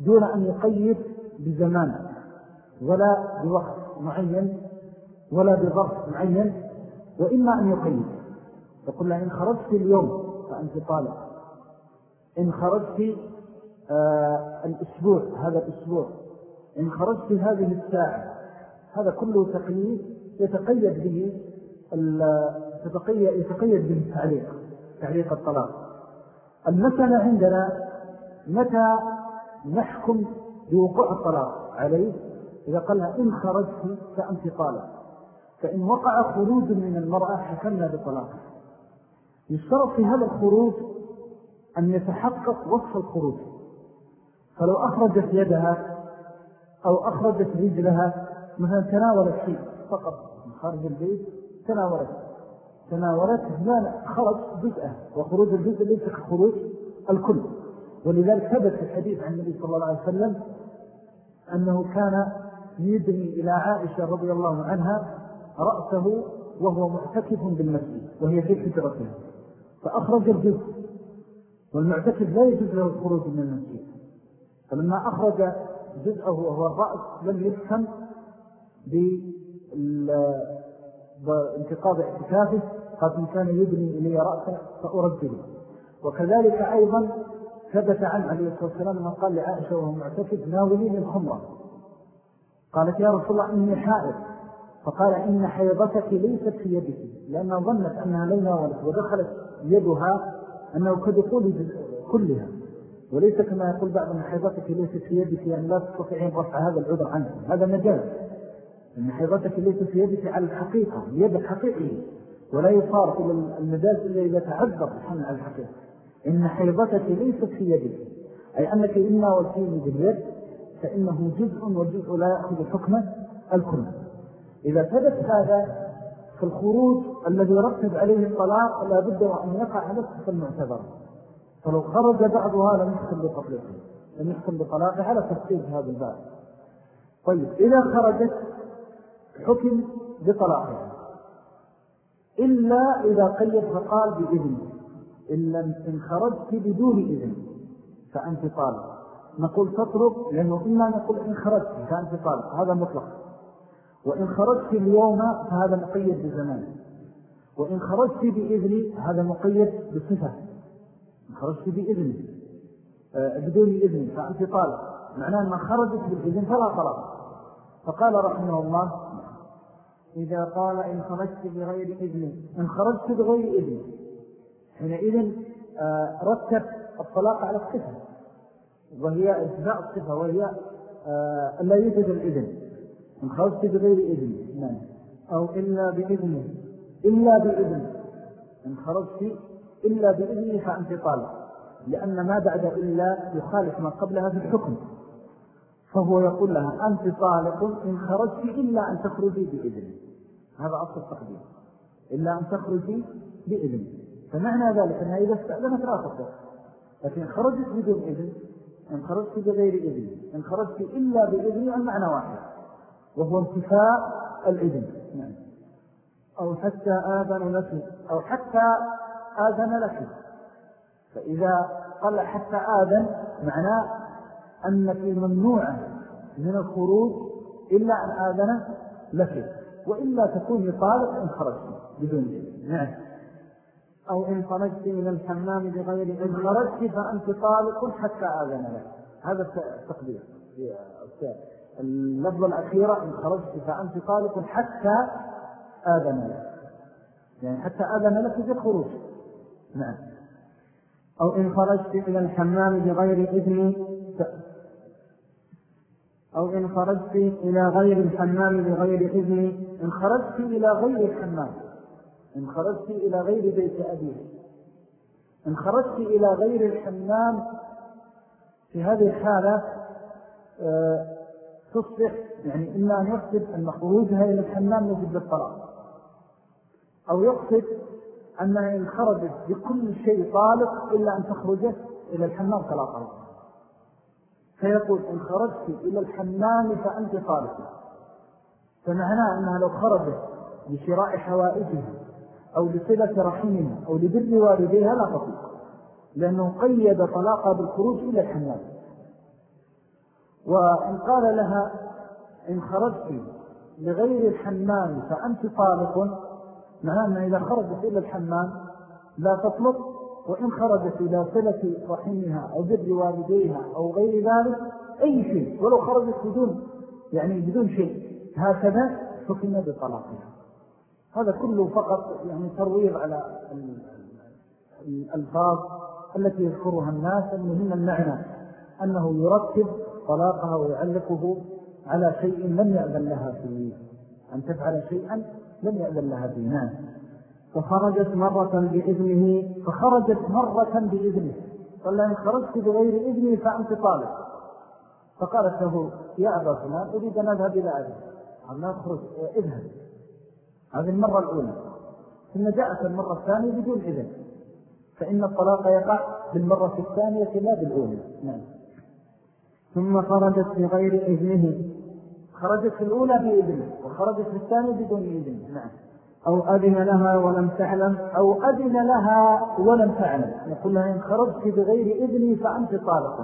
دون أن يقيد بزمان ولا بوقت معين ولا بظرف معين وإما أن يقيد. يقول لها إن خرجت اليوم فأنت طالب. إن خرجت آه الأسبوع هذا الأسبوع. إن خرجت هذه الساعة هذا كله تقييد يتقيد به يتقيد به التعليق تعليق الطلاق. المسألة عندنا متى نحكم بوقوع الطلاق عليه؟ إذا قال إن خرجت فأنت طالب فإن وقع خروج من المرأة حكمنا بطلاقه يشترط في هذا الخروج أن يتحقق وصف الخروج. فلو أخرجت يدها أو أخرجت رجلها مثلا تناولت شيء فقط من خارج البيت تناولت. تناولت لا خرج جزءه وخروج الجزء ليس كخروج الكل. ولذلك ثبت الحديث عن النبي صلى الله عليه وسلم أنه كان يدني إلى عائشة رضي الله عنها رأسه وهو معتكف بالمسجد وهي في حجرتها. فأخرج الجزء. والمعتكف لا يجوز له الخروج من المسجد. فلما أخرج جزءه وهو الرأس لم يفهم بانتقاض اعتكافه قد إن كان يبني إلي رأسه فأرجله. وكذلك أيضا ثبت عن عليه الصلاة والسلام أنه قال لعائشة وهو معتكف ناولين الخمرة قالت يا رسول الله إني حائر فقال إن حيضتك ليست في يدك لأنها ظنت أنها لو ناولت ودخلت يدها أنه كدخول كلها. وليس كما يقول بعض من حيضتك ليست في يدك يعني لا تستطيعين رفع هذا العذر عنك. هذا مجال أن حيضتك ليست في يدك على الحقيقة يدك حقيقية ولا يصار إلى المجاز إلا إذا تعذر الحمل على الحقيقة. إن حيضتك ليست في يدك أي أنك إما والتين باليد فإنه جزء وجزء لا يأخذ حكمة الكل. إذا ثبت هذا فالخروج الذي رتب عليه الطلاق لا بد وأن يقع على الصفة المعتبرة فلو خرج بعضها لم يحصل بطلاقه لم يحصل بطلاقه على تفصيل هذا الباب. طيب إذا خرجت حكم بطلاقها. إلا إذا قيد فقال بإذن. إلا إن خرجت بدون إذن فأنت طالب نقول تطرق لأنه إما نقول إن خرجت فأنت طالب هذا مطلق. وإن خرجت اليوم فهذا مقيد بزمان وإن خرجت بإذن هذا مقيد بصفة إن خرجت بإذن. آه، بدون إذن. فأنت طالب. معناه ما خرجت بالإذن فلا طلب. فقال رحمه الله إذا قال إن خرجت بغير إذن. إن خرجت بغير إذن. حينئذ آه، رتب الطلاق على الصفة. وهي إجزاء الصفة. وهي آه، لا يوجد الإذن. خرجت بغير إذن نعم. أو إلا بإذنه إلا بإذن. إن خرجت إلا بإذنه فأنت طالق لأن ما بعد إلا يخالف ما قبلها في الحكم. فهو يقول لها أنت طالق إن خرجت إلا أن تخرجي بإذن. هذا أصل التقدير إلا أن تخرجي بإذن. فمعنى ذلك أنها إذا استأذنت تطلق لكن خرجت بدون إذن إن خرجت بغير إذن إن خرجت إلا بإذن المعنى واحد. وهو انتفاء الإذن نعم. أو حتى آذن لك. أو حتى آذن لك. فإذا قال حتى آذن معناه أنك ممنوعة من الخروج إلا أن آذن لك. وإلا تكون طالق إن خرجت بدون إذن نعم. أو إن خرجت إلى الحمام بغير إذن خرجت فأنت طالق حتى آذن لك. هذا التقدير اللفظة الأخيرة إن خرجت فأنت طالق حتى آذن لك. يعني حتى آذن لك في الخروج. نعم. أو إن خرجت إلى الحمام بغير إذن أو إن خرجت إلى غير الحمام بغير إذن إن خرجت إلى غير الحمام إن خرجت إلى غير بيت أبيه إن خرجت إلى غير الحمام. في هذه الحالة آه، تصبح يعني إما أن يقصد أن خروجها إلى الحمام يجب للطلاق. أو يقصد أنها إن خرجت بكل شيء طالق إلا أن تخرج إلى الحمام فلا طلاق فيقول إن خرجت إلى الحمام فأنت طالق. فمعناه أنها لو خرجت لشراء حوائجها أو لصلة رحمها أو لبر والديها لا تطلق لأنه قيد طلاقها بالخروج إلى الحمام. وإن قال لها إن خرجت لغير الحمام فأنت طالق معناه أنه إذا خرجت إلى الحمام لا تطلق وإن خرجت إلى صلة رحمها أو بر والديها أو غير ذلك أي شيء ولو خرجت بدون يعني بدون شيء هكذا حكم بطلاقها. هذا كله فقط يعني ترويض على الألفاظ التي يذكرها الناس المهم المعنى أنه يرتب طلاقها ويعلقه على شيء لم يأذن لها فيه. أن تفعل شيئا لم يأذن لها فيه. نعم. فخرجت مرة بإذنه فخرجت مرة بإذنه. قال إن خرجت بغير إذنه فأنت طالب فقالت له يا أبا فلان أريد أن أذهب إلى أبي قال لا أخرج اذهب. هذه المرة الأولى. ثم جاءت المرة الثانية بدون إذن. فإن الطلاق يقع بالمرة الثانية لا بالأولى. نعم. ثم خرجت بغير إذنه. خرجت في الأولى بإذنه وخرجت في الثانية بدون إذنه نعم. أو أذن لها ولم تعلم أو أذن لها ولم تعلم. يقول لها إن خرجت بغير إذني فأنت طالق.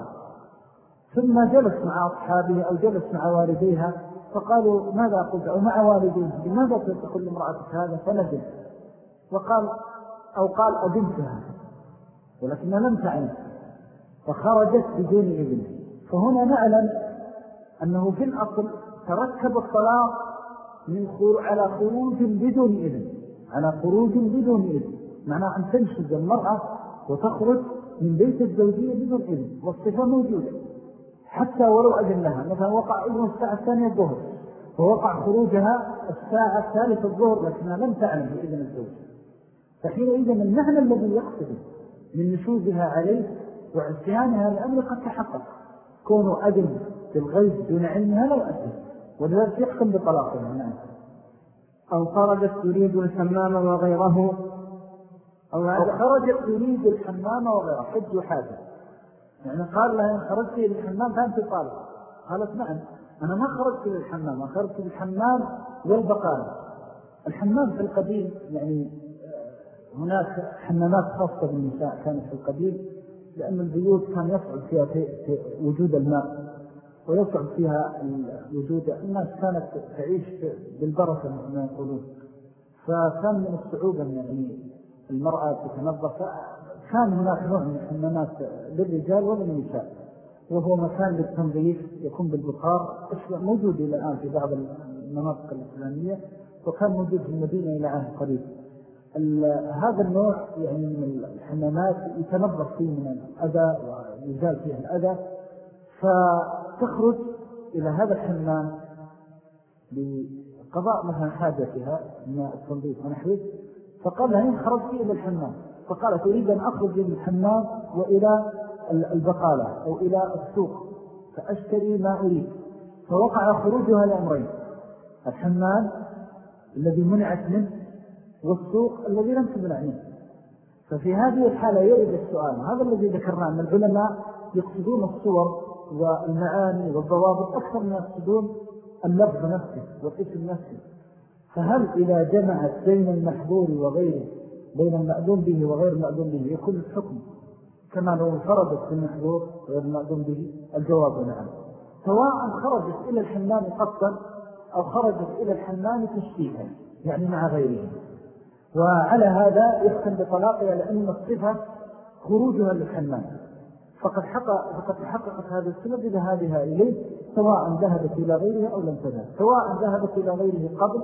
ثم جلس مع أصحابه أو جلس مع والديها فقالوا ماذا قلت؟ أو مع والديه لماذا تقول لامرأتك هذا فنزل وقال أو قال أذنتها ولكنها لم تعلم. فخرجت بدون إذن فهنا نعلم أنه في الأصل تركب الطلاق من على خروج بدون إذن على خروج بدون إذن. معنى أن تنشد المرأة وتخرج من بيت الزوجية بدون إذن والصفة موجودة. حتى ولو أذن لها مثلا وقع إذن الساعة الثانية الظهر ووقع خروجها الساعة الثالثة الظهر لكنها لم تعلم بإذن الزوج. فحينئذ المعنى الذي يقصده من نشوزها عليه وعسيانها لأمر قد تحقق. كونه أذن في الغيب دون علمها لو أذن ولذلك يحكم بطلاقها نعم أو خرجت تريد الحمام وغيره. أو, أو خرجت تريد الحمام وغيره. حج وحاجة. يعني قال لها إن خرجت إلى الحمام فأنت طالب. قالت نعم. أنا ما خرجت إلى الحمام. أنا خرجت الحمام والبقال الحمام في القديم يعني آه، هناك حمامات خاصة بالنساء كانت في القديم لأن البيوت كان يصعب فيها في وجود الماء ويصعب فيها وجود الناس كانت تعيش بالبركة ما يقولون. فكان من الصعوبة يعني المرأة تتنظف. كان هناك نوع من الحمامات للرجال وللنساء وهو مكان للتنظيف يكون بالبخار. موجود إلى الآن في بعض المناطق الإسلامية وكان موجود في المدينة إلى عهد قريب. هذا النوع يعني من الحمامات يتنظف فيه من الأذى ويزال فيه الأذى. فتخرج إلى هذا الحمام لقضاء مثلا حاجتها من التنظيف ونحوه. فقال لها خرجت إلى الحمام. فقالت أريد أن أخرج من الحمام وإلى البقالة أو إلى السوق فأشتري ما أريد. فوقع خروجها لأمرين. الحمام الذي منعت منه والسوق الذي لم تمنع منه ففي هذه الحالة يرد السؤال هذا الذي ذكرناه أن العلماء يقصدون الصور والمعاني والضوابط أكثر من يقصدون اللفظ نفسه والاسم نفسه. فهل إذا جمعت بين المحظور وغيره بين المأذون به وغير المأذون به يكون الحكم كما لو انفردت في المحظور غير المأذون به؟ الجواب نعم. سواء خرجت إلى الحمام قصا أو خرجت إلى الحمام تشتيها يعني مع غيره وعلى هذا يختم بطلاقها لأن الصفة خروجها للحمام. فقد حقق فقد تحققت هذه السنة بذهابها إليه سواء ذهبت إلى غيرها أو لم تذهب. سواء ذهبت إلى غيره قبل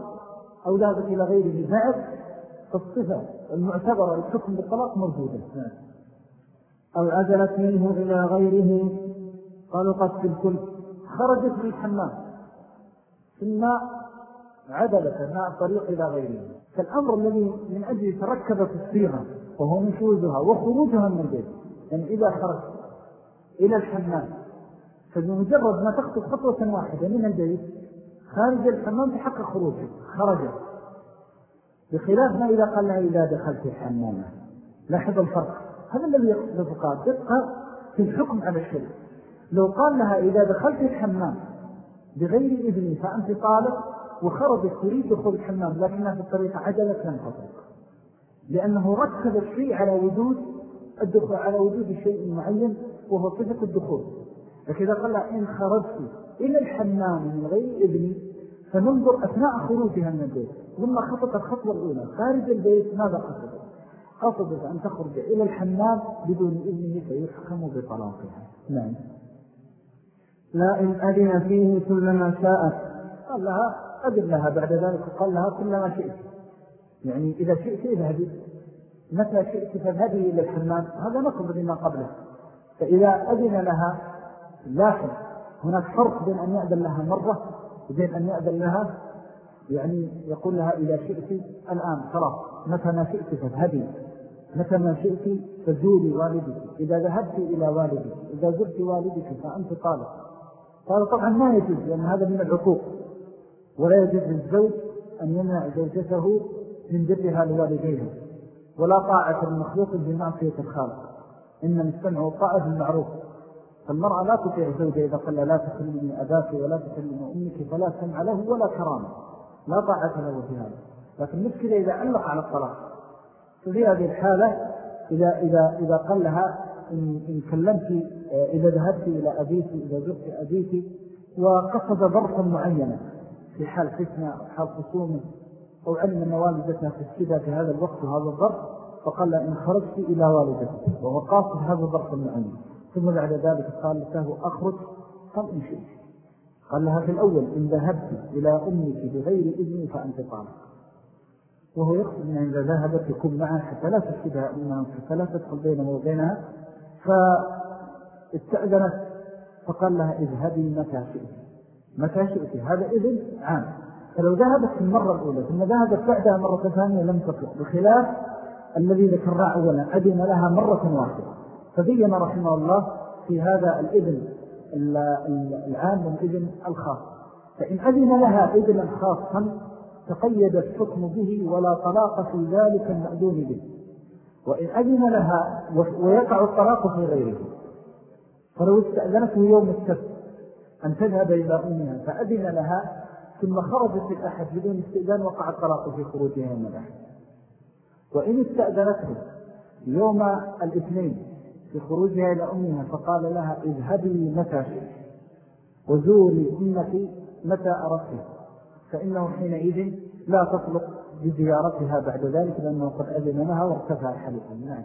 أو ذهبت إلى غيره بعد فالصفة المعتبرة للحكم بالطلاق موجودة. أو عزلت منه إلى غيره طلقت في الكل. خرجت من الحمام ثم عدلت مع الطريق إلى غيره. فالأمر الذي من أجل تركبت الصيغة وهو نشوزها وخروجها من البيت يعني إذا خرجت إلى الحمام فبمجرد ما تخطب خطوة واحدة من البيت خارج الحمام تحقق خروجه خرجت. بخلاف ما إذا قال لها إذا دخلت الحمام. لاحظ الفرق. هذا الذي يقصد الفقاء دقة في الحكم على الشيء لو قال لها إذا دخلت الحمام بغير إذن فأنت طالب وخرجت تريد دخول الحمام لكنها في الطريقة عجلت لم تطلق لأنه ركب الشيء على وجود الدخول على وجود شيء معين وهو صفة الدخول. لكن إذا قال إن خرجت إلى الحمام من غير إذن فننظر أثناء خروجها من البيت. ثم خطط الخطوة الأولى. خارج البيت ماذا خطط قصدت أن تخرج إلى الحمام بدون إذنه فيحكم بطلاقها. نعم. لا إن أذن فيه كلما شاءت. قال لها أذن لها بعد ذلك وقال لها كلما شئت. يعني إذا شئت اذهبي. متى شئت فاذهبي إلى الحمام هذا نقض بما قبله. فإذا أذن لها لاحظ هناك فرق بين أن يأذن لها مرة وبين أن يأذن لها. يعني يقول لها إذا شئت الآن خلاص. متى ما شئت فاذهبي. متى ما شئت فزوري والدك. إذا ذهبت إلى والدك. إذا زرت والدك فأنت طالب قال طبعا ما يجوز لأن هذا من العقوق ولا يجوز للزوج أن يمنع زوجته من برها لوالديها ولا طاعة المخلوق بمعصية الخالق إن السمع والطاعة المعروف فالمرأة لا تطيع زوجها إذا قال لا تكلمني أباك ولا تكلمني أمك فلا سمع له ولا كرامة لا طاعة له في هذا. لكن المشكلة إذا علق على الطلاق ففي هذه الحالة إذا, إذا, إذا قال لها إن, إن كلمت إذا ذهبت إلى أبيك إذا زرت أبيك وقصد ظرفا معينا في حال فتنة أو حال خصومه أو علم أن والدتها السبا في هذا الوقت وهذا الظرف فقال إن خرجت إلى والدتك وهو قاصد هذا الظرف المعين ثم بعد ذلك قال له أخرج قال إن شئت. قال لها في الأول إن ذهبت إلى أمك بغير إذن فأنت طالق. وهو يقصد أن إذا ذهبت يكون معها حتى لا تفسدها أمها حتى لا تدخل بينه وبينها. فاستأذنت فقال لها اذهبي متى شئت. متى شئت. هذا إذن عام. فلو ذهبت في المرة الأولى ثم ذهبت بعدها مرة ثانية لم تطلق بخلاف الذي ذكرنا أولا أذن لها مرة واحدة. فبين رحمه الله في هذا الإذن العام والإذن الخاص. فإن أذن لها إذنا خاصا تقيد الحكم به ولا طلاق في ذلك المأذون به. وإن أذن لها ويقع الطلاق في غيره. فلو استأذنته يوم السبت أن تذهب إلى أمها فأذن لها ثم خرجت الأحد بدون استئذان وقع الطلاق في خروجها من الأحد وإن استأذنته يوم الاثنين في خروجها إلى أمها فقال لها اذهبي متى وزوري أمك متى أردت فإنه حينئذ لا تطلق بزيارتها بعد ذلك لأنه قد أذن لها وارتفع حليفا نعم.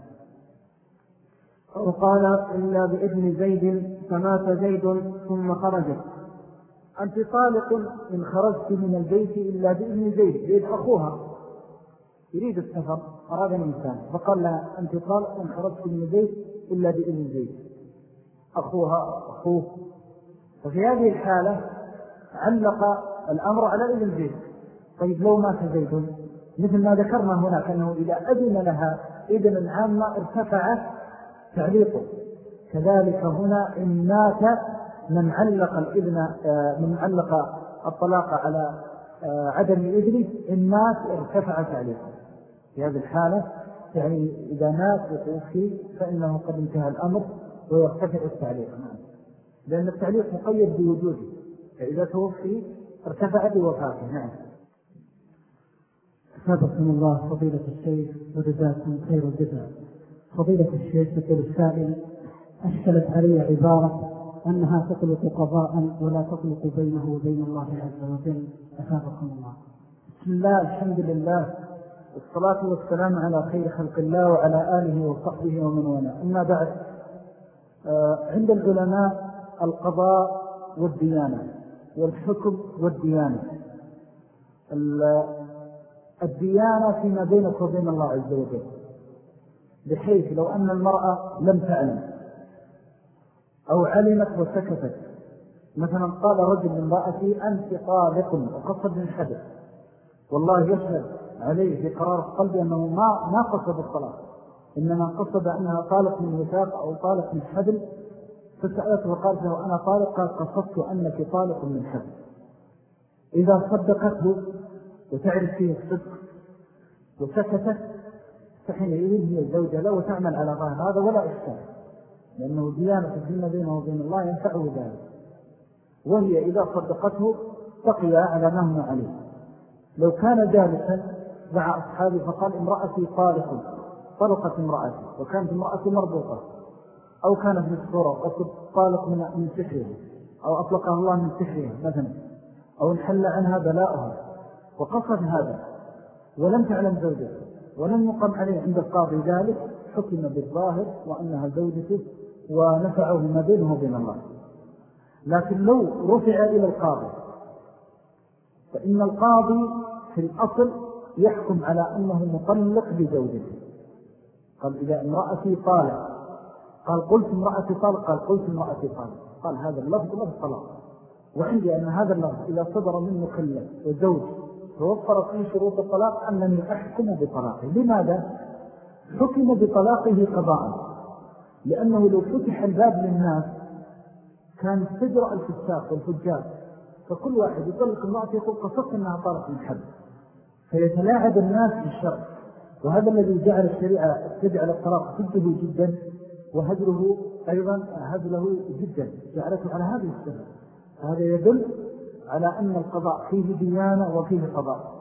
وقال إلا بإذن زيد فمات زيد ثم خرجت أنت طالق إن خرجت من البيت إلا بإذن زيد زيد أخوها. يريد السفر أراد الإنسان فقال لها أنت طالق إن خرجت من البيت إلا بإذن زيد. أخوها أخوه. ففي هذه الحالة علق الأمر على إذن زيد. طيب لو مات زيد مثل ما ذكرنا هناك أنه إذا أذن لها إذن عامة ارتفع تعليقه. كذلك هنا إن مات من علق الإذن آه، من علق الطلاق على آه، عدم إذنه إن مات ارتفع تعليقه. في هذه الحالة يعني إذا مات وتوفي فإنه قد انتهى الأمر ويرتفع التعليق. نعم. لأن التعليق مقيد بوجوده. فإذا توفي ارتفع بوفاته. نعم. حفظكم الله فضيلة الشيخ وجزاكم خير الجزاء. فضيلة الشيخ يقول السائل أشكلت علي عبارة أنها تطلق قضاء ولا تطلق بينه وبين الله عز وجل. أفادكم الله. بسم الله الحمد لله والصلاة والسلام على خير خلق الله وعلى آله وصحبه ومن وأنا أما بعد آه، عند العلماء القضاء والديانة والحكم والديانة. الديانة فيما بينك وبين الله عز وجل. بحيث لو أن المرأة لم تعلم أو علمت وسكتت. مثلا قال رجل من رأتي أنت طالق وقصد من حدث والله يشهد عليه في قرار القلب أنه ما, ما قصد الطلاق إنما قصد أنها طالق من وثاق أو طالق من حبل. فسألته وقالت له أنا طالق قال قصدت أنك طالق من حبل. إذا صدقته وتعرف فيه الصدق وسكتت فحينئذ هي الزوجة لا وتعمل على ظاهر هذا ولا إشكال. لأنه ديانة فيما بينه وبين الله ينفعه ذلك. وهي إذا صدقته بقي على مهما عليه. لو كان جالسا دعا أصحابه فقال امرأتي طالق طلقت امرأتي. وكانت امرأتي مربوطة. أو كانت الصورة وقد طالق من, من سحره أو أطلقها الله من سحره مثلا. أو انحل عنها بلاؤها. وقصد هذا. ولم تعلم زوجته. ولم يقم عليه عند القاضي ذلك حكم بالظاهر وأنها زوجته ونفعه ما بينه وبين الله. لكن لو رفع إلى القاضي فإن القاضي في الأصل يحكم على أنه مطلق لزوجته. قال إذا امرأتي طالق. قال قلت امرأتي طالق قال قلت امرأتي طالق. قال هذا اللفظ لفظ طلاق. وعندي أن هذا اللفظ إذا صدر من مكلف وزوج توفرت فيه شروط الطلاق أنني أحكم بطلاقه لماذا؟ حكم بطلاقه قضاء. لأنه لو فتح الباب للناس كان تجرأ الفساق والفجار. فكل واحد يطلق المرأة يقول قصدت أنها طالق من حد. فيتلاعب الناس بالشرع وهذا الذي جعل الشريعة تجعل الطلاق ضده جدا وهجره أيضا هجله جدا. جعلته على هذه السنة. هذا يدل على أن القضاء فيه ديانة وفيه قضاء.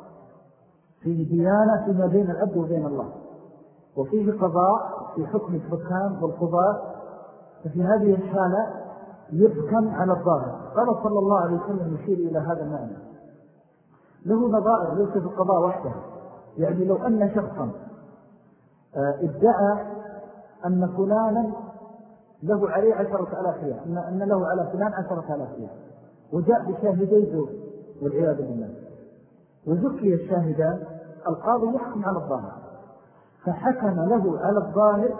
فيه ديانة فيما بين الأب وبين الله. وفيه قضاء في حكم الحكام والقضاء ففي هذه الحالة يحكم على الظاهر. قال صلى الله عليه وسلم يشير إلى هذا المعنى. له نظائر ليس في القضاء وحده. يعني لو أن شخصا آه، ادعى أن فلانا له عليه عشرة ألاف ريال أن له على فلان عشرة ألاف ريال. وجاء بشاهدي زور والعياذ بالله. وزكي الشاهدان القاضي يحكم على الظاهر. فحكم له على الظاهر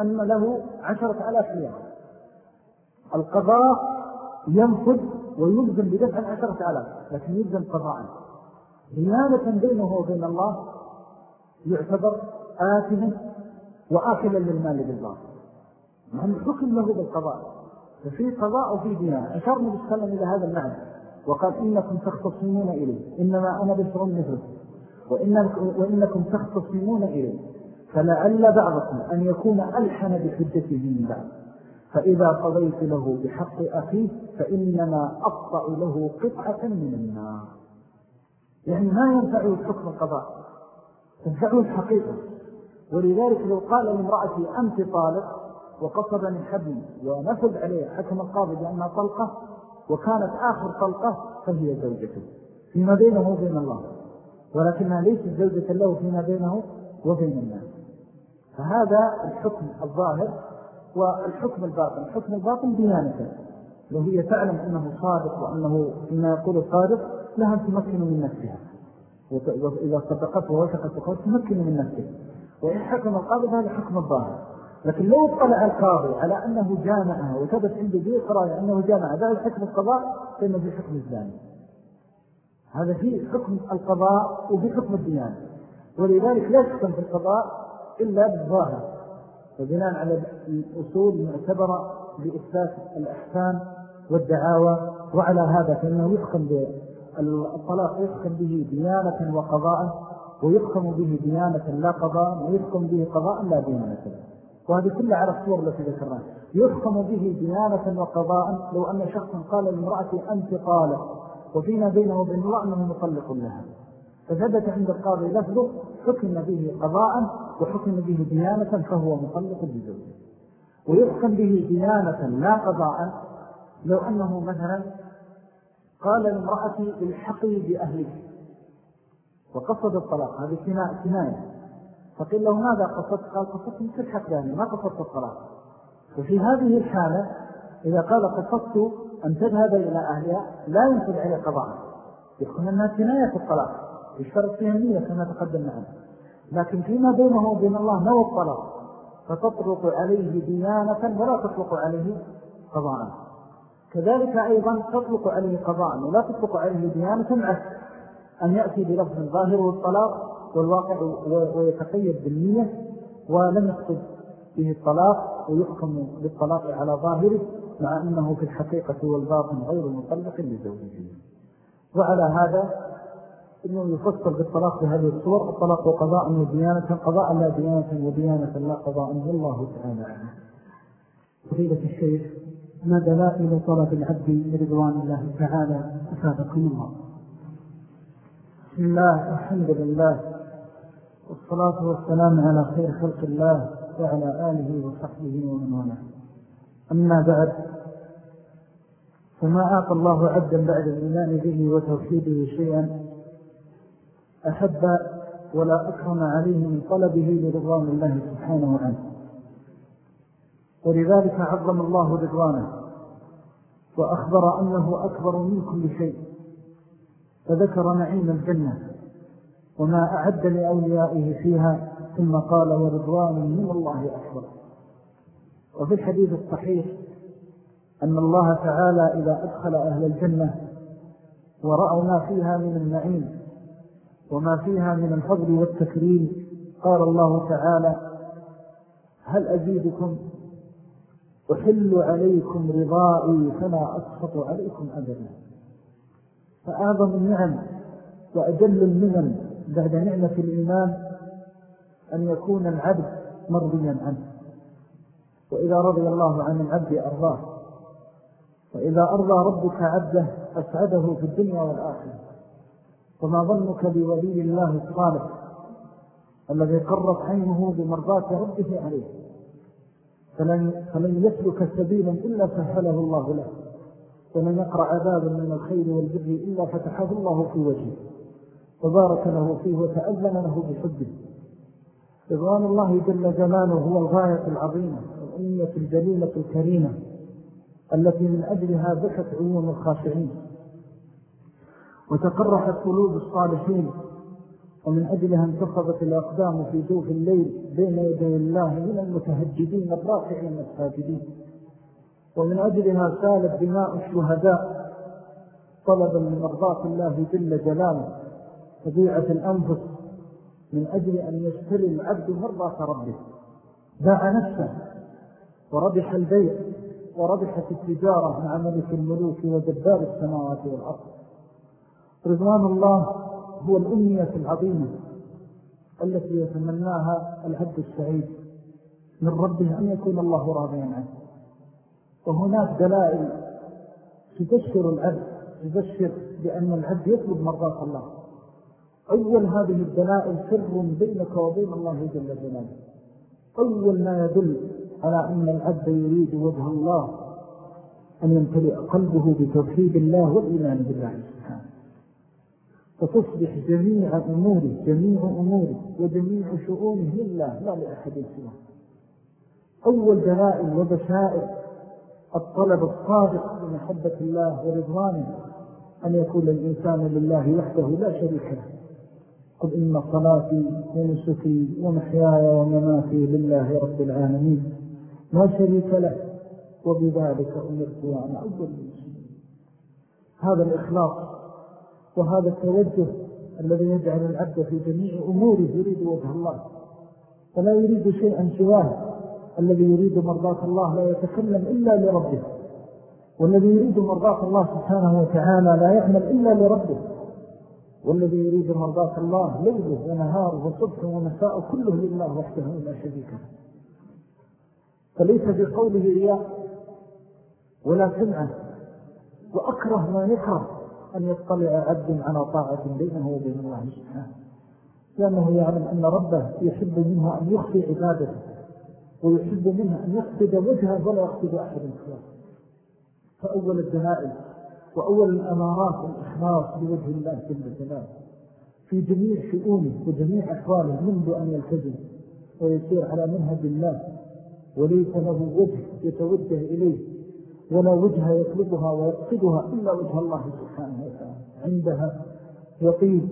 أن له عشرة ألاف ريال. القضاء ينفذ ويلزم بدفع عشرة ألاف لكن يلزم قضاء. ريانة بينه وبين الله يعتبر آثما وآكلا للمال بالباطل. مع الحكم له بالقضاء؟ ففي قضاء وفي ديانة أشارنا بالسلام إلى هذا المعنى. وقال إنكم تختصمون إليه. إنما أنا بشر مثل وإنكم تختصمون إليه. فلعل بعضكم أن يكون ألحن بحجته من بعض فإذا قضيت له بحق أخيه فإنما أقطع له قطعة من النار. يعني ما ينفعه الحكم القضاء. تنفعه الحقيقة. ولذلك لو قال لامرأتي أنت طالق وقصد من حبل ونفذ عليه حكم القاضي بأنها طلقة وكانت آخر طلقة فهي زوجته فيما بينه وبين الله. ولكنها ليست زوجة له فيما بينه وبين الناس. فهذا الحكم الظاهر والحكم الباطن. الحكم الباطن ديانة لو هي تعلم أنه صادق وأنه فيما يقول صادق لها تمكن من نفسها. وإذا صدقت ووثقت وقالت تمكن من نفسها وإن حكم القاضي هذا حكم الظاهر. لكن لو اطلع القاضي على أنه جامعها وثبت عنده به قراءة أنه جامعها بعد حكم القضاء فإنه في حكم الزاني. هذا في حكم القضاء وفي حكم الديانة. ولذلك لا يحكم في القضاء إلا بالظاهر. وبناء على الأصول المعتبرة بإثبات الأحسان والدعاوى وعلى هذا فإنه يحكم بالطلاق يحكم به ديانة وقضاء ويحكم به ديانة لا قضاء ويحكم به قضاء لا ديانة. وهذه كلها على الصور التي ذكرناها. يحكم به ديانة وقضاء لو أن شخص قال لامرأة أنت طالق وفيما بينه وبين الله أنه مطلق لها. فثبت عند القاضي لفظه حكم به قضاء وحكم به ديانة فهو مطلق بزوجه ويحكم به ديانة لا قضاء لو أنه مثلا قال لامرأة الحقي بأهلك. وقصد الطلاق هذه كناية. فقيل له ماذا قصدت؟ قال قصدت تلحق بأهلي ما قصدت الطلاق وفي هذه الحالة إذا قال قصدت أن تذهب إلى أهلها لا ينفذ عليه قضاء. يكون أنها كناية الطلاق يشترط فيها النية كما تقدم معنا لكن فيما بينه وبين الله نوى الطلاق فتطلق عليه ديانة ولا تطلق عليه قضاء. كذلك أيضا تطلق عليه قضاء ولا تطلق عليه ديانة عكس أن يأتي بلفظ ظاهر الطلاق والواقع ويتقيد بالنية ولم يقصد به الطلاق ويحكم بالطلاق على ظاهره مع أنه في الحقيقة والباطن غير مطلق لزوجه. وعلى هذا إنه يفصل بالطلاق في هذه الصور الطلاق قضاء وديانة قضاء لا ديانة وديانة لا قضاء والله تعالى عنه فضيلة الشيخ ما دلائل طلب العبد رضوان الله تعالى أفادكم الله؟ بسم الله الحمد لله. والصلاة والسلام على خير خلق الله وعلى آله وصحبه ومن والاه. أما بعد فما أعطى الله عبدا بعد الإيمان به وتوحيده شيئا أحب ولا أكرم عليه من طلبه لرضوان الله سبحانه عنه ولذلك عظم الله رضوانه وأخبر أنه أكبر من كل شيء فذكر نعيم الجنة. وما أعد لأوليائه فيها ثم قال ورضوان من الله أكبر. وفي الحديث الصحيح أن الله تعالى إذا أدخل أهل الجنة ورأوا ما فيها من النعيم وما فيها من الفضل والتكريم قال الله تعالى هل أزيدكم؟ أحل عليكم رضائي فلا أسخط عليكم أبدا. فأعظم النعم وأجل المنن بعد نعمة الإيمان أن يكون العبد مرضيا عنه. وإذا رضي الله عن العبد أرضاه. وإذا أرضى ربك عبده أسعده في الدنيا والآخرة. وما ظنك بولي الله الصالح الذي قرت عينه بمرضات ربه عليه. فلن, فلن يسلك سبيلا إلا سهله الله له. ولن يقرأ عذابا من الخير والبر إلا فتحه الله في وجهه. وبارك له فيه وتأذن له بحبه. رضوان الله جل جلاله هو الغاية العظيمة الأمية الجليلة الكريمة التي من أجلها بحث عيون الخاشعين. وتقرحت قلوب الصالحين ومن أجلها انتصبت الأقدام في جوف الليل بين يدي الله من المتهجدين الراكعين الساجدين. ومن أجلها سالت دماء الشهداء طلبا لمرضاة الله جل جلاله. فبيعة الأنفس من أجل أن يشتري العبد مرضاة ربه. باع نفسه وربح البيع وربحت التجارة مع ملك الملوك وجبار السماوات والأرض. رضوان الله هو الأمنية العظيمة التي يتمناها العبد السعيد من ربه أن يكون الله راضيا عنه. وهناك دلائل تبشر العبد تبشر بأن العبد يطلب مرضات الله. أول هذه الدلائل سر بينك وبين الله جل جلاله. أول ما يدل على أن العبد يريد وجه الله أن يمتلئ قلبه بتوحيد الله والإيمان بالله سبحانه. فتصبح جميع أموره جميع أموره وجميع شؤونه لله لا لأحد سواه. أول دلائل وبشائر الطلب الصادق بمحبة الله ورضوانه أن يكون الإنسان لله وحده لا شريك له. قل إن صلاتي ونسكي ومحياي ومماتي لله رب العالمين. لا شريك له وبذلك أمرت وأنا أول المسلمين. هذا الإخلاص وهذا التوجه الذي يجعل العبد في جميع أموره يريد وجه الله. فلا يريد شيئا سواه. الذي يريد مرضاة الله لا يتكلم إلا لربه. والذي يريد مرضاة الله سبحانه وتعالى لا يعمل إلا لربه. والذي يريد مرضاة الله ليلة ونهاره وصبح ومساء كله لله وحده لا شريك له. فليس في قوله رياء ولا سمعة. وأكره ما يكره أن يطلع عبد على طاعة بينه وبين الله سبحانه. لأنه يعلم أن ربه يحب منه أن يخفي عبادته ويحب منه أن يقصد وجهه ولا يقصد أحد فأول الدلائل وأول الأمارات الإخلاص بوجه الله جل جلاله في جميع شؤونه وجميع أحواله منذ أن يلتزم ويسير على منهج الله وليس له وجه يتوجه إليه ولا وجه يطلبها ويقصدها إلا وجه الله سبحانه وتعالى. عندها يطيب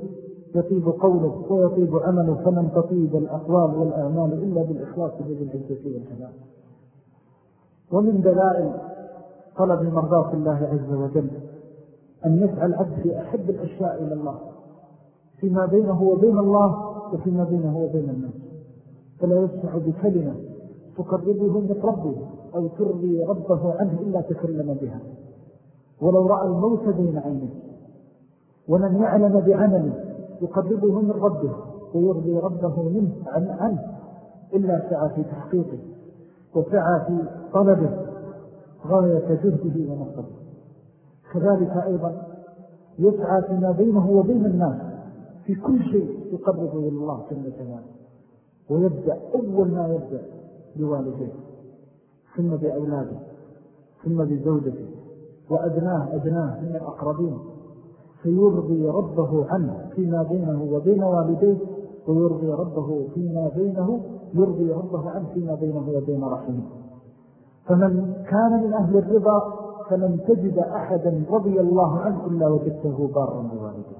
يطيب قوله ويطيب عمله فلن تطيب الأقوال والأعمال إلا بالإخلاص بالعزة والجلال. ومن دلائل طلب مرضاة الله عز وجل أن يسعى العبد في أحب الأشياء إلى الله فيما بينه وبين الله وفيما بينه وبين الناس. فلا يسمع بكلمة تقربه من ربه أو ترضي ربه عنه إلا تكلم بها. ولو رأى الموت بين عينه ولم يعلم بعمله يقربه من ربه ويرضي ربه منه عن عنه إلا سعى في تحقيقه وسعى في طلبه غاية جهده ونصبه كذلك أيضا يسعى فيما بينه وبين الناس في كل شيء يقربه إلى الله جل جلاله ويبدأ أول ما يبدأ بوالديه ثم بأولاده ثم بزوجته وأدناه أدناه من الأقربين فيرضي ربه عنه فيما بينه وبين والديه ويرضي ربه فيما بينه يرضي ربه عنه فيما بينه وبين رحمه. فمن كان من أهل الرضا فلن تجد أحدا رضي الله عنه إلا وجدته بارا بوالده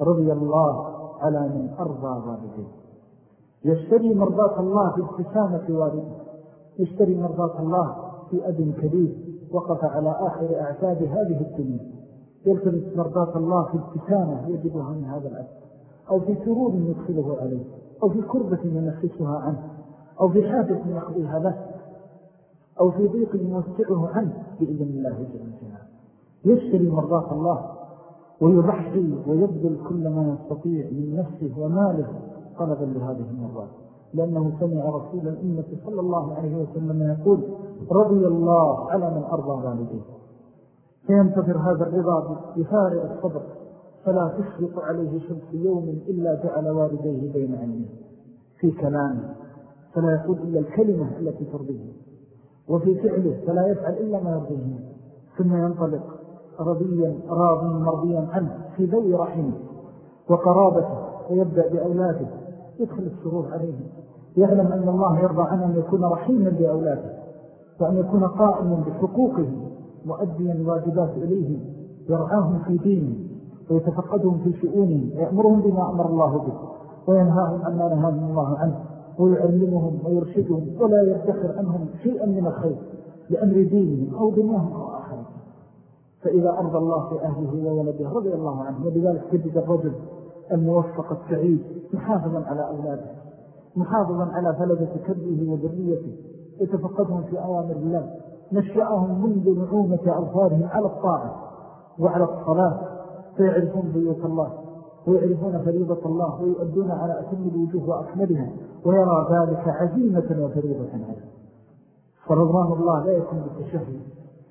رضي الله على من أرضى والده. يشتري مرضاة الله في ابتسامة والده. يشتري مرضاة الله في أب كبير. وقف على آخر أعتاد هذه الدنيا. يلتمس مرضاة الله في ابتسامة يجدها من هذا الأب أو في سرور يدخله عليه. أو في كربة ينفسها عنه. أو في حاجة يقضيها له. أو في ضيق يوسعه عنه بإذن الله جل وعلا. يشتري مرضاة الله ويضحي ويبذل كل ما يستطيع من نفسه وماله طلبا لهذه المرضات لأنه سمع رسول الأمة صلى الله عليه وسلم يقول رضي الله على من أرضى والديه. فينتظر هذا الرضا بفارع الصبر فلا تشرق عليه شمس يوم إلا جعل والديه بين عينيه. في كلامه فلا يقول إلا الكلمة التي ترضيه. وفي فعله فلا يفعل إلا ما يرضيه. ثم ينطلق رضيا راضيا مرضيا عنه في ذوي رحمه وقرابته ويبدأ بأولاده. يدخل السرور عليهم يعلم أن الله يرضى عنه أن يكون رحيما بأولاده وأن يكون قائما بحقوقه مؤديا الواجبات إليهم يرعاهم في دينه ويتفقدهم في شؤونهم ويأمرهم بما أمر الله به وينهاهم عما نهاهم الله عنه. ويعلمهم ويرشدهم ولا يرتخر عنهم شيئا من الخير لأمر دينهم أو دنياهم أو آخرهم فإذا أرضى الله في أهله وولده رضي الله عنه وبذلك تجد الرجل الموفق السعيد محافظا على أولاده محافظا على فلدة كبه وذريته يتفقدهم في أوامر الله نشأهم منذ نعومة أظهارهم على الطاعة وعلى الصلاة فيعرفون بيوت الله. ويعرفون فريضة الله ويؤدون على أتم الوجوه وأكملها ويرى ذلك عزيمة وفريضة عليه. فرضوان الله لا يكون بالتشهد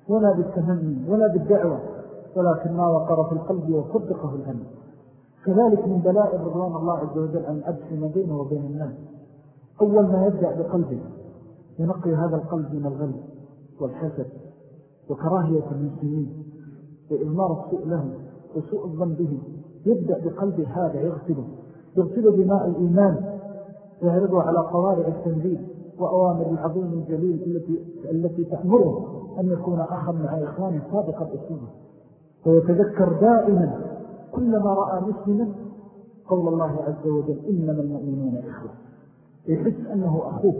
ولا بالتمني ولا بالدعوة ولكن ما وقر في القلب وصدقه الهم كذلك من دلائل رضوان الله عز وجل أن أبسم بينه وبين الناس. أول ما يبدأ بقلبه ينقي هذا القلب من الغل والحسد وكراهية المسلمين وإضمار السوء لهم وسوء الظن بهم يبدأ بقلب هذا يغسله يغسله بماء الإيمان يعرضه على قوارع التنزيل وأوامر العظيم الجليل التي, التي تأمره أن يكون أخا مع إخوانه سابقا أسوله ويتذكر دائما كلما رأى مسلما قول الله عز وجل إنما المؤمنون إخوة. يحس أنه أخوه.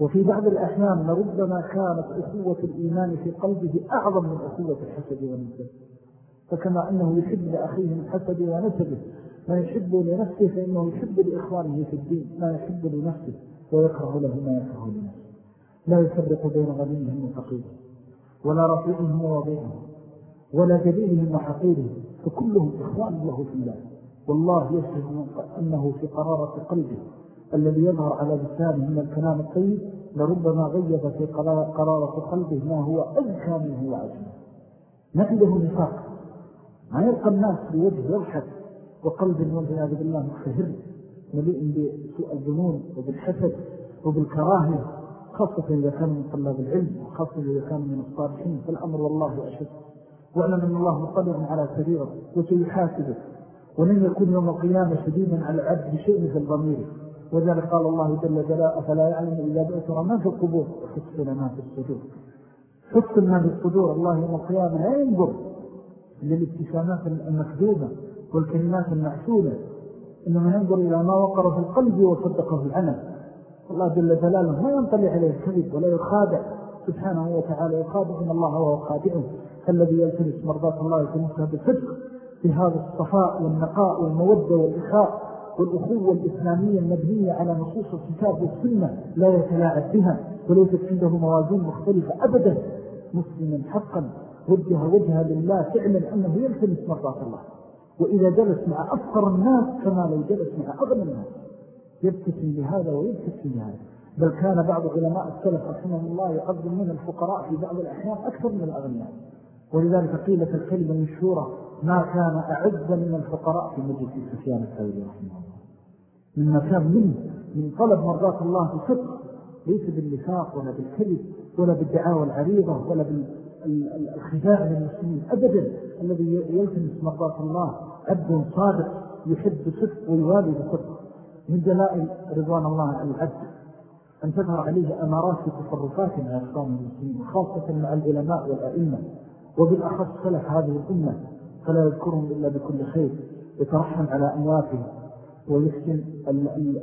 وفي بعض الأحيان لربما كانت أخوة الإيمان في قلبه أعظم من أخوة الحسد والنسب فكما أنه يحب لأخيه من حسد ونسبه ما يحب لنفسه فإنه يحب لإخوانه في الدين ما يحب لنفسه ويكره له ما يكره لنفسه. لا يفرق بين غنيهم وفقيرهم ولا رفيعهم ووضيعهم ولا جديدهم وحقيرهم فكلهم إخوان له في الله. والله يشهد أنه في قرارة قلبه الذي يظهر على لسانه من الكلام الطيب لربما غيب في قرارة قلبه ما هو أذكى منه ما عنده نفاق. ما يلقى الناس بوجه يضحك وقلب والعياذ بالله مختهر مليء بسوء الجنون وبالحسد وبالكراهية خاصة إذا كان من طلاب العلم وخاصة إذا كان من الصالحين. فالأمر والله أشد. واعلم أن الله مطلع على سريرة وسيحاسبه ولن يكون يوم القيامة شديدا على العبد بشيء مثل ضميره وذلك قال الله جل جلاء فلا يعلم إذا بأثر ما في القبور؟ وحسن ما في الصدور. حسن ما في الصدور. الله يوم القيامة لا ينظر للابتسامات المكذوبة والكلمات المعسولة إنما ينظر إلى ما وقر في القلب وصدقه في العمل. الله جل جلاله ما ينطلع عليه الكذب ولا يخادع. سبحانه وتعالى يخادع من الله وهو خادعه فالذي يلتمس مرضات الله يلتمسها بصدق في هذا الصفاء والنقاء والمودة والإخاء والأخوة الإسلامية المبنية على نصوص الكتاب والسنة لا يتلاعب بها وليست عنده موازين مختلفة أبدا. مسلما حقا. وجه وجهه لله فعلا أنه يلتمس مرضات الله. وإذا جلس مع أفقر الناس كما لو جلس مع أغنى الناس. يبتسم بهذا ويبتسم بهذا بل كان بعض علماء السلف رحمه الله يقدم من الفقراء في بعض الأحيان أكثر من الأغنياء. ولذلك قيلة الكلمة المشهورة ما كان أعز من الفقراء في مجلس سفيان الثوري رحمه الله. مما كان منه من طلب مرضات الله بصدق ليس بالنفاق ولا بالكذب ولا بالدعاوى العريضة ولا بالخداع للمسلمين أبدا. الذي يلتمس مرضات الله عبد صادق يحب بصدق ويوالي بصدق من دلائل رضوان الله على العبد. أن تظهر عليه أمارات في تصرفات مع أحكام المسلمين. خاصة مع العلماء والأئمة. وبالأخص سلف هذه الأمة. فلا يذكرهم إلا بكل خير. يترحم على أمواتهم. ويحسن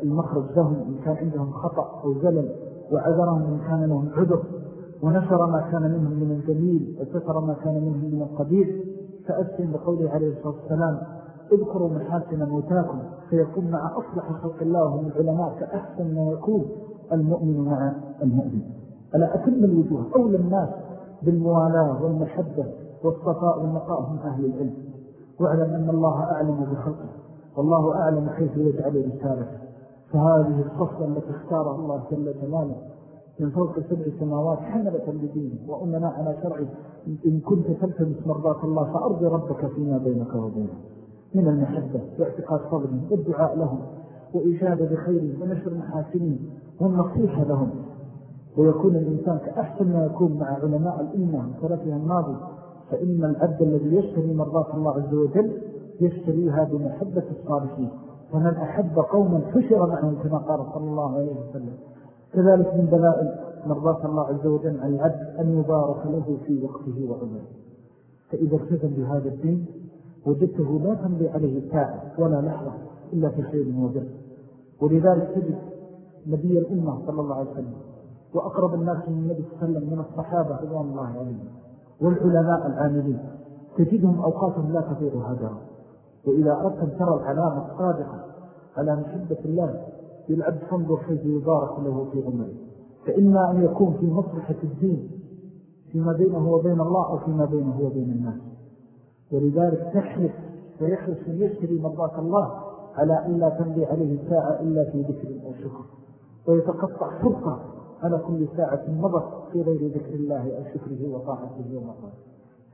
المخرج لهم إن كان عندهم خطأ أو زلل. وعذرهم إن كان لهم عذر. ونشر ما كان منهم من الجميل وستر ما كان منهم من القبيح. فأسلم بقوله عليه الصلاة والسلام اذكروا محاسن موتاكم فيكون مع أصلح خلق الله وهم العلماء كأحسن ما يكون المؤمن مع المؤمن. ألا أتم الوجوه؟ أولى الناس بالموالاة والمحبة والصفاء والنقاء هم أهل العلم. واعلم أن الله أعلم بخلقه والله أعلم كيف يجعل رسالته. فهذه الصفة التي اختارها الله جل جلاله من فوق سبع سماوات حملة لدينه وأمنا على شرعه إن كنت تلتمس مرضات الله فأرضي ربك فيما بينك وبينه. من المحبة واعتقاد فضله والدعاء لهم وإجابة بخير ونشر محاسنين والنصيحة لهم. ويكون الإنسان كأحسن ما يكون مع علماء الأمة وثلاثها الماضي. فإن العبد الذي يشتري مرضات الله عز وجل يشتريها بمحبة الصالحين. فمن أحب قوما حشر معهم كما قال صلى الله عليه وسلم. كذلك من دلائل مرضات الله عز وجل على العبد أن يبارك له في وقته وعمره. فإذا ارتزم بهذا الدين وجدته لا تمضي عليه ساعة ولا لحظة إلا في خير وبر ولذلك تجد نبي الأمة صلى الله عليه وسلم وأقرب الناس من النبي صلى الله عليه وسلم من الصحابة رضوان الله عليهم والعلماء العاملين. تجدهم أوقاتهم لا تطير هدرا. وإذا أردت أن ترى العلامة الصادقة على محبة الله للعبد فانظر حيث يبارك له في عمره. فإما أن يكون في مصلحة الدين فيما بينه وبين الله أو فيما بينه وبين الناس. ولذلك تحرص ويحرص من يشتري مرضاك الله على أن لا تمضي عليه ساعة إلا في ذكر أو شكر. ويتقطع فرصة على كل ساعة مضت في غير ذكر الله أو شكره وطاعته ومرضاته.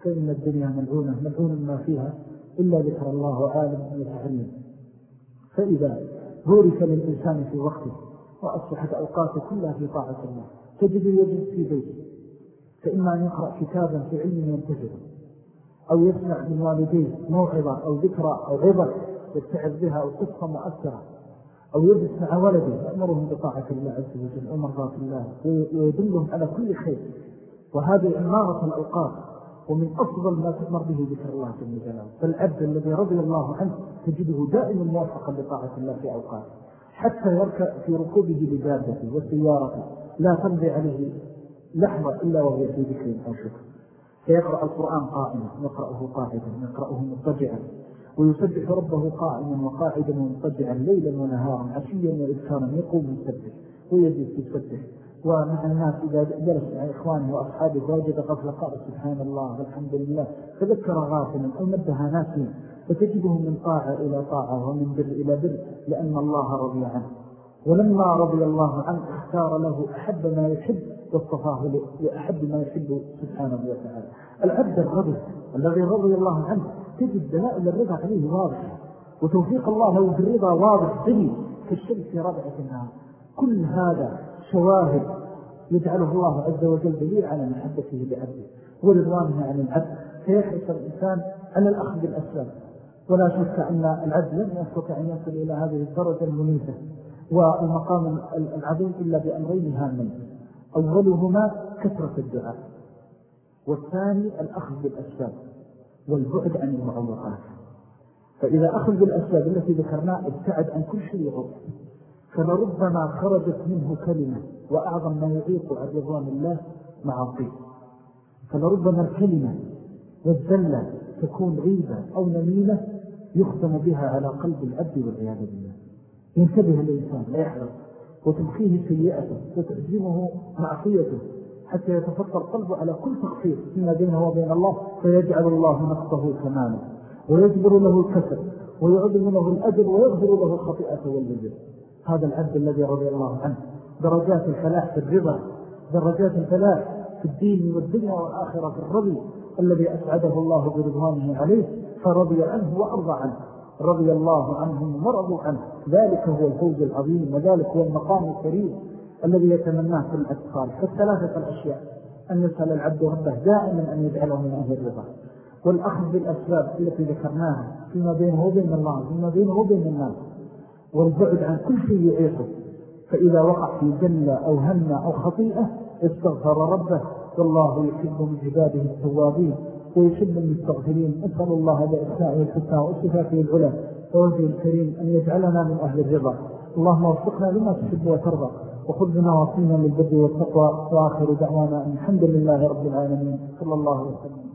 فإن الدنيا ملعونة ملعون ما فيها إلا ذكر الله وعالم ويتعلم فإذا بورك للإنسان في وقته وأصبحت أوقاته كلها في طاعة الله. تجد يجد في بيته. فإما أن يقرأ كتابا في علم ينتجه أو يسمع من والديه موعظة أو ذكرى أو عظة يتعب بها أو قصة مؤثرة أو يجلس مع ولده يأمرهم بطاعة الله عز وجل ومرضات الله ويدلهم على كل خير. وهذه عمارة الأوقات ومن أفضل ما تأمر به ذكر الله جل جلاله. فالعبد الذي رضي الله عنه تجده دائما موافقا لطاعة الله في أوقاته حتى يركع في ركوبه لجابته وسيارته لا تمضي عليه لحظة إلا وهي في ذكر أو شكر. فيقرأ القرآن قائما يقرأه قاعدا يقرأه مضطجعا ويسبح ربه قائما وقاعدا ومضطجعا ليلا ونهارا عشيا وإذكارا يقوم يسبح ويجلس يسبح. ومع الناس إذا جلس مع إخوانه وأصحابه ووجد غفل قال سبحان الله والحمد لله. تذكر غافلا أو نبه ناسيا فتجده من طاعة إلى طاعة ومن بر إلى بر لأن الله رضي عنه. ولما رضي الله عنه اختار له أحب ما يحب واصطفاه لأحب ما يحب سبحانه وتعالى. العبد الرضي الذي رضي الله عنه تجد دلائل الرضا عليه واضحة وتوفيق الله له بالرضا واضح في ربعة النهار. كل هذا شواهد يجعله الله عز وجل دليل على محبته لعبده. ورضوانه عن العبد فيحرص الإنسان على الأخذ بالأسباب ولا شك أن العبد لن يستطيع أن يصل إلى هذه الدرجة المنيفة والمقام العظيم إلا بأمرين هامين. أولهما كثرة الدعاء والثاني الأخذ بالأسباب والبعد عن المعوقات فإذا أخذ بالأسباب التي ذكرناها ابتعد عن كل شيء يغض فلربما خرجت منه كلمة وأعظم ما يعيق عن رضوان الله معاصيه فلربما الكلمة والذلة تكون غيبة أو نميمة يختم بها على قلب العبد والعياذ بالله. ينتبه الإنسان لا يحرص وتبخيه سيئته وتأزمه معصيته حتى يتفطر قلبه على كل تقصير. فيما بينه وبين الله فيجعل الله نقصه كمالا ويجبر له الكسر ويعظم له الأجر ويغفر له الخطيئة والبذر هذا العبد الذي رضي الله عنه. درجات الفلاح في الرضا درجات الفلاح في الدين والدنيا والآخرة في الرضي الذي أسعده الله برضوانه عليه فرضي عنه وأرضى عنه. رضي الله عنهم ورضوا عنه. ذلك هو الفوز العظيم وذلك هو المقام الكريم الذي يتمناه في الأطفال. فالثلاثة الأشياء أن يسأل العبد ربه دائما أن يجعله من أهل الرضا. والأخذ بالأسباب التي ذكرناها فيما بينه وبين الله فيما بينه وبين الناس. والبعد عن كل شيء يعيقه. فإذا وقع في جنة أو همة أو خطيئة استغفر ربه. والله يحب من عباده التوابين ويحب المستغفرين. أسأل الله بأسمائه الحسنى وأصفاته العلا ووجه الكريم أن يجعلنا من أهل الرضا. اللهم وفقنا لما تحب وترضى وخذ بنا وصينا للبر والتقوى. وآخر دعوانا الحمد لله رب العالمين. صلى الله وسلم.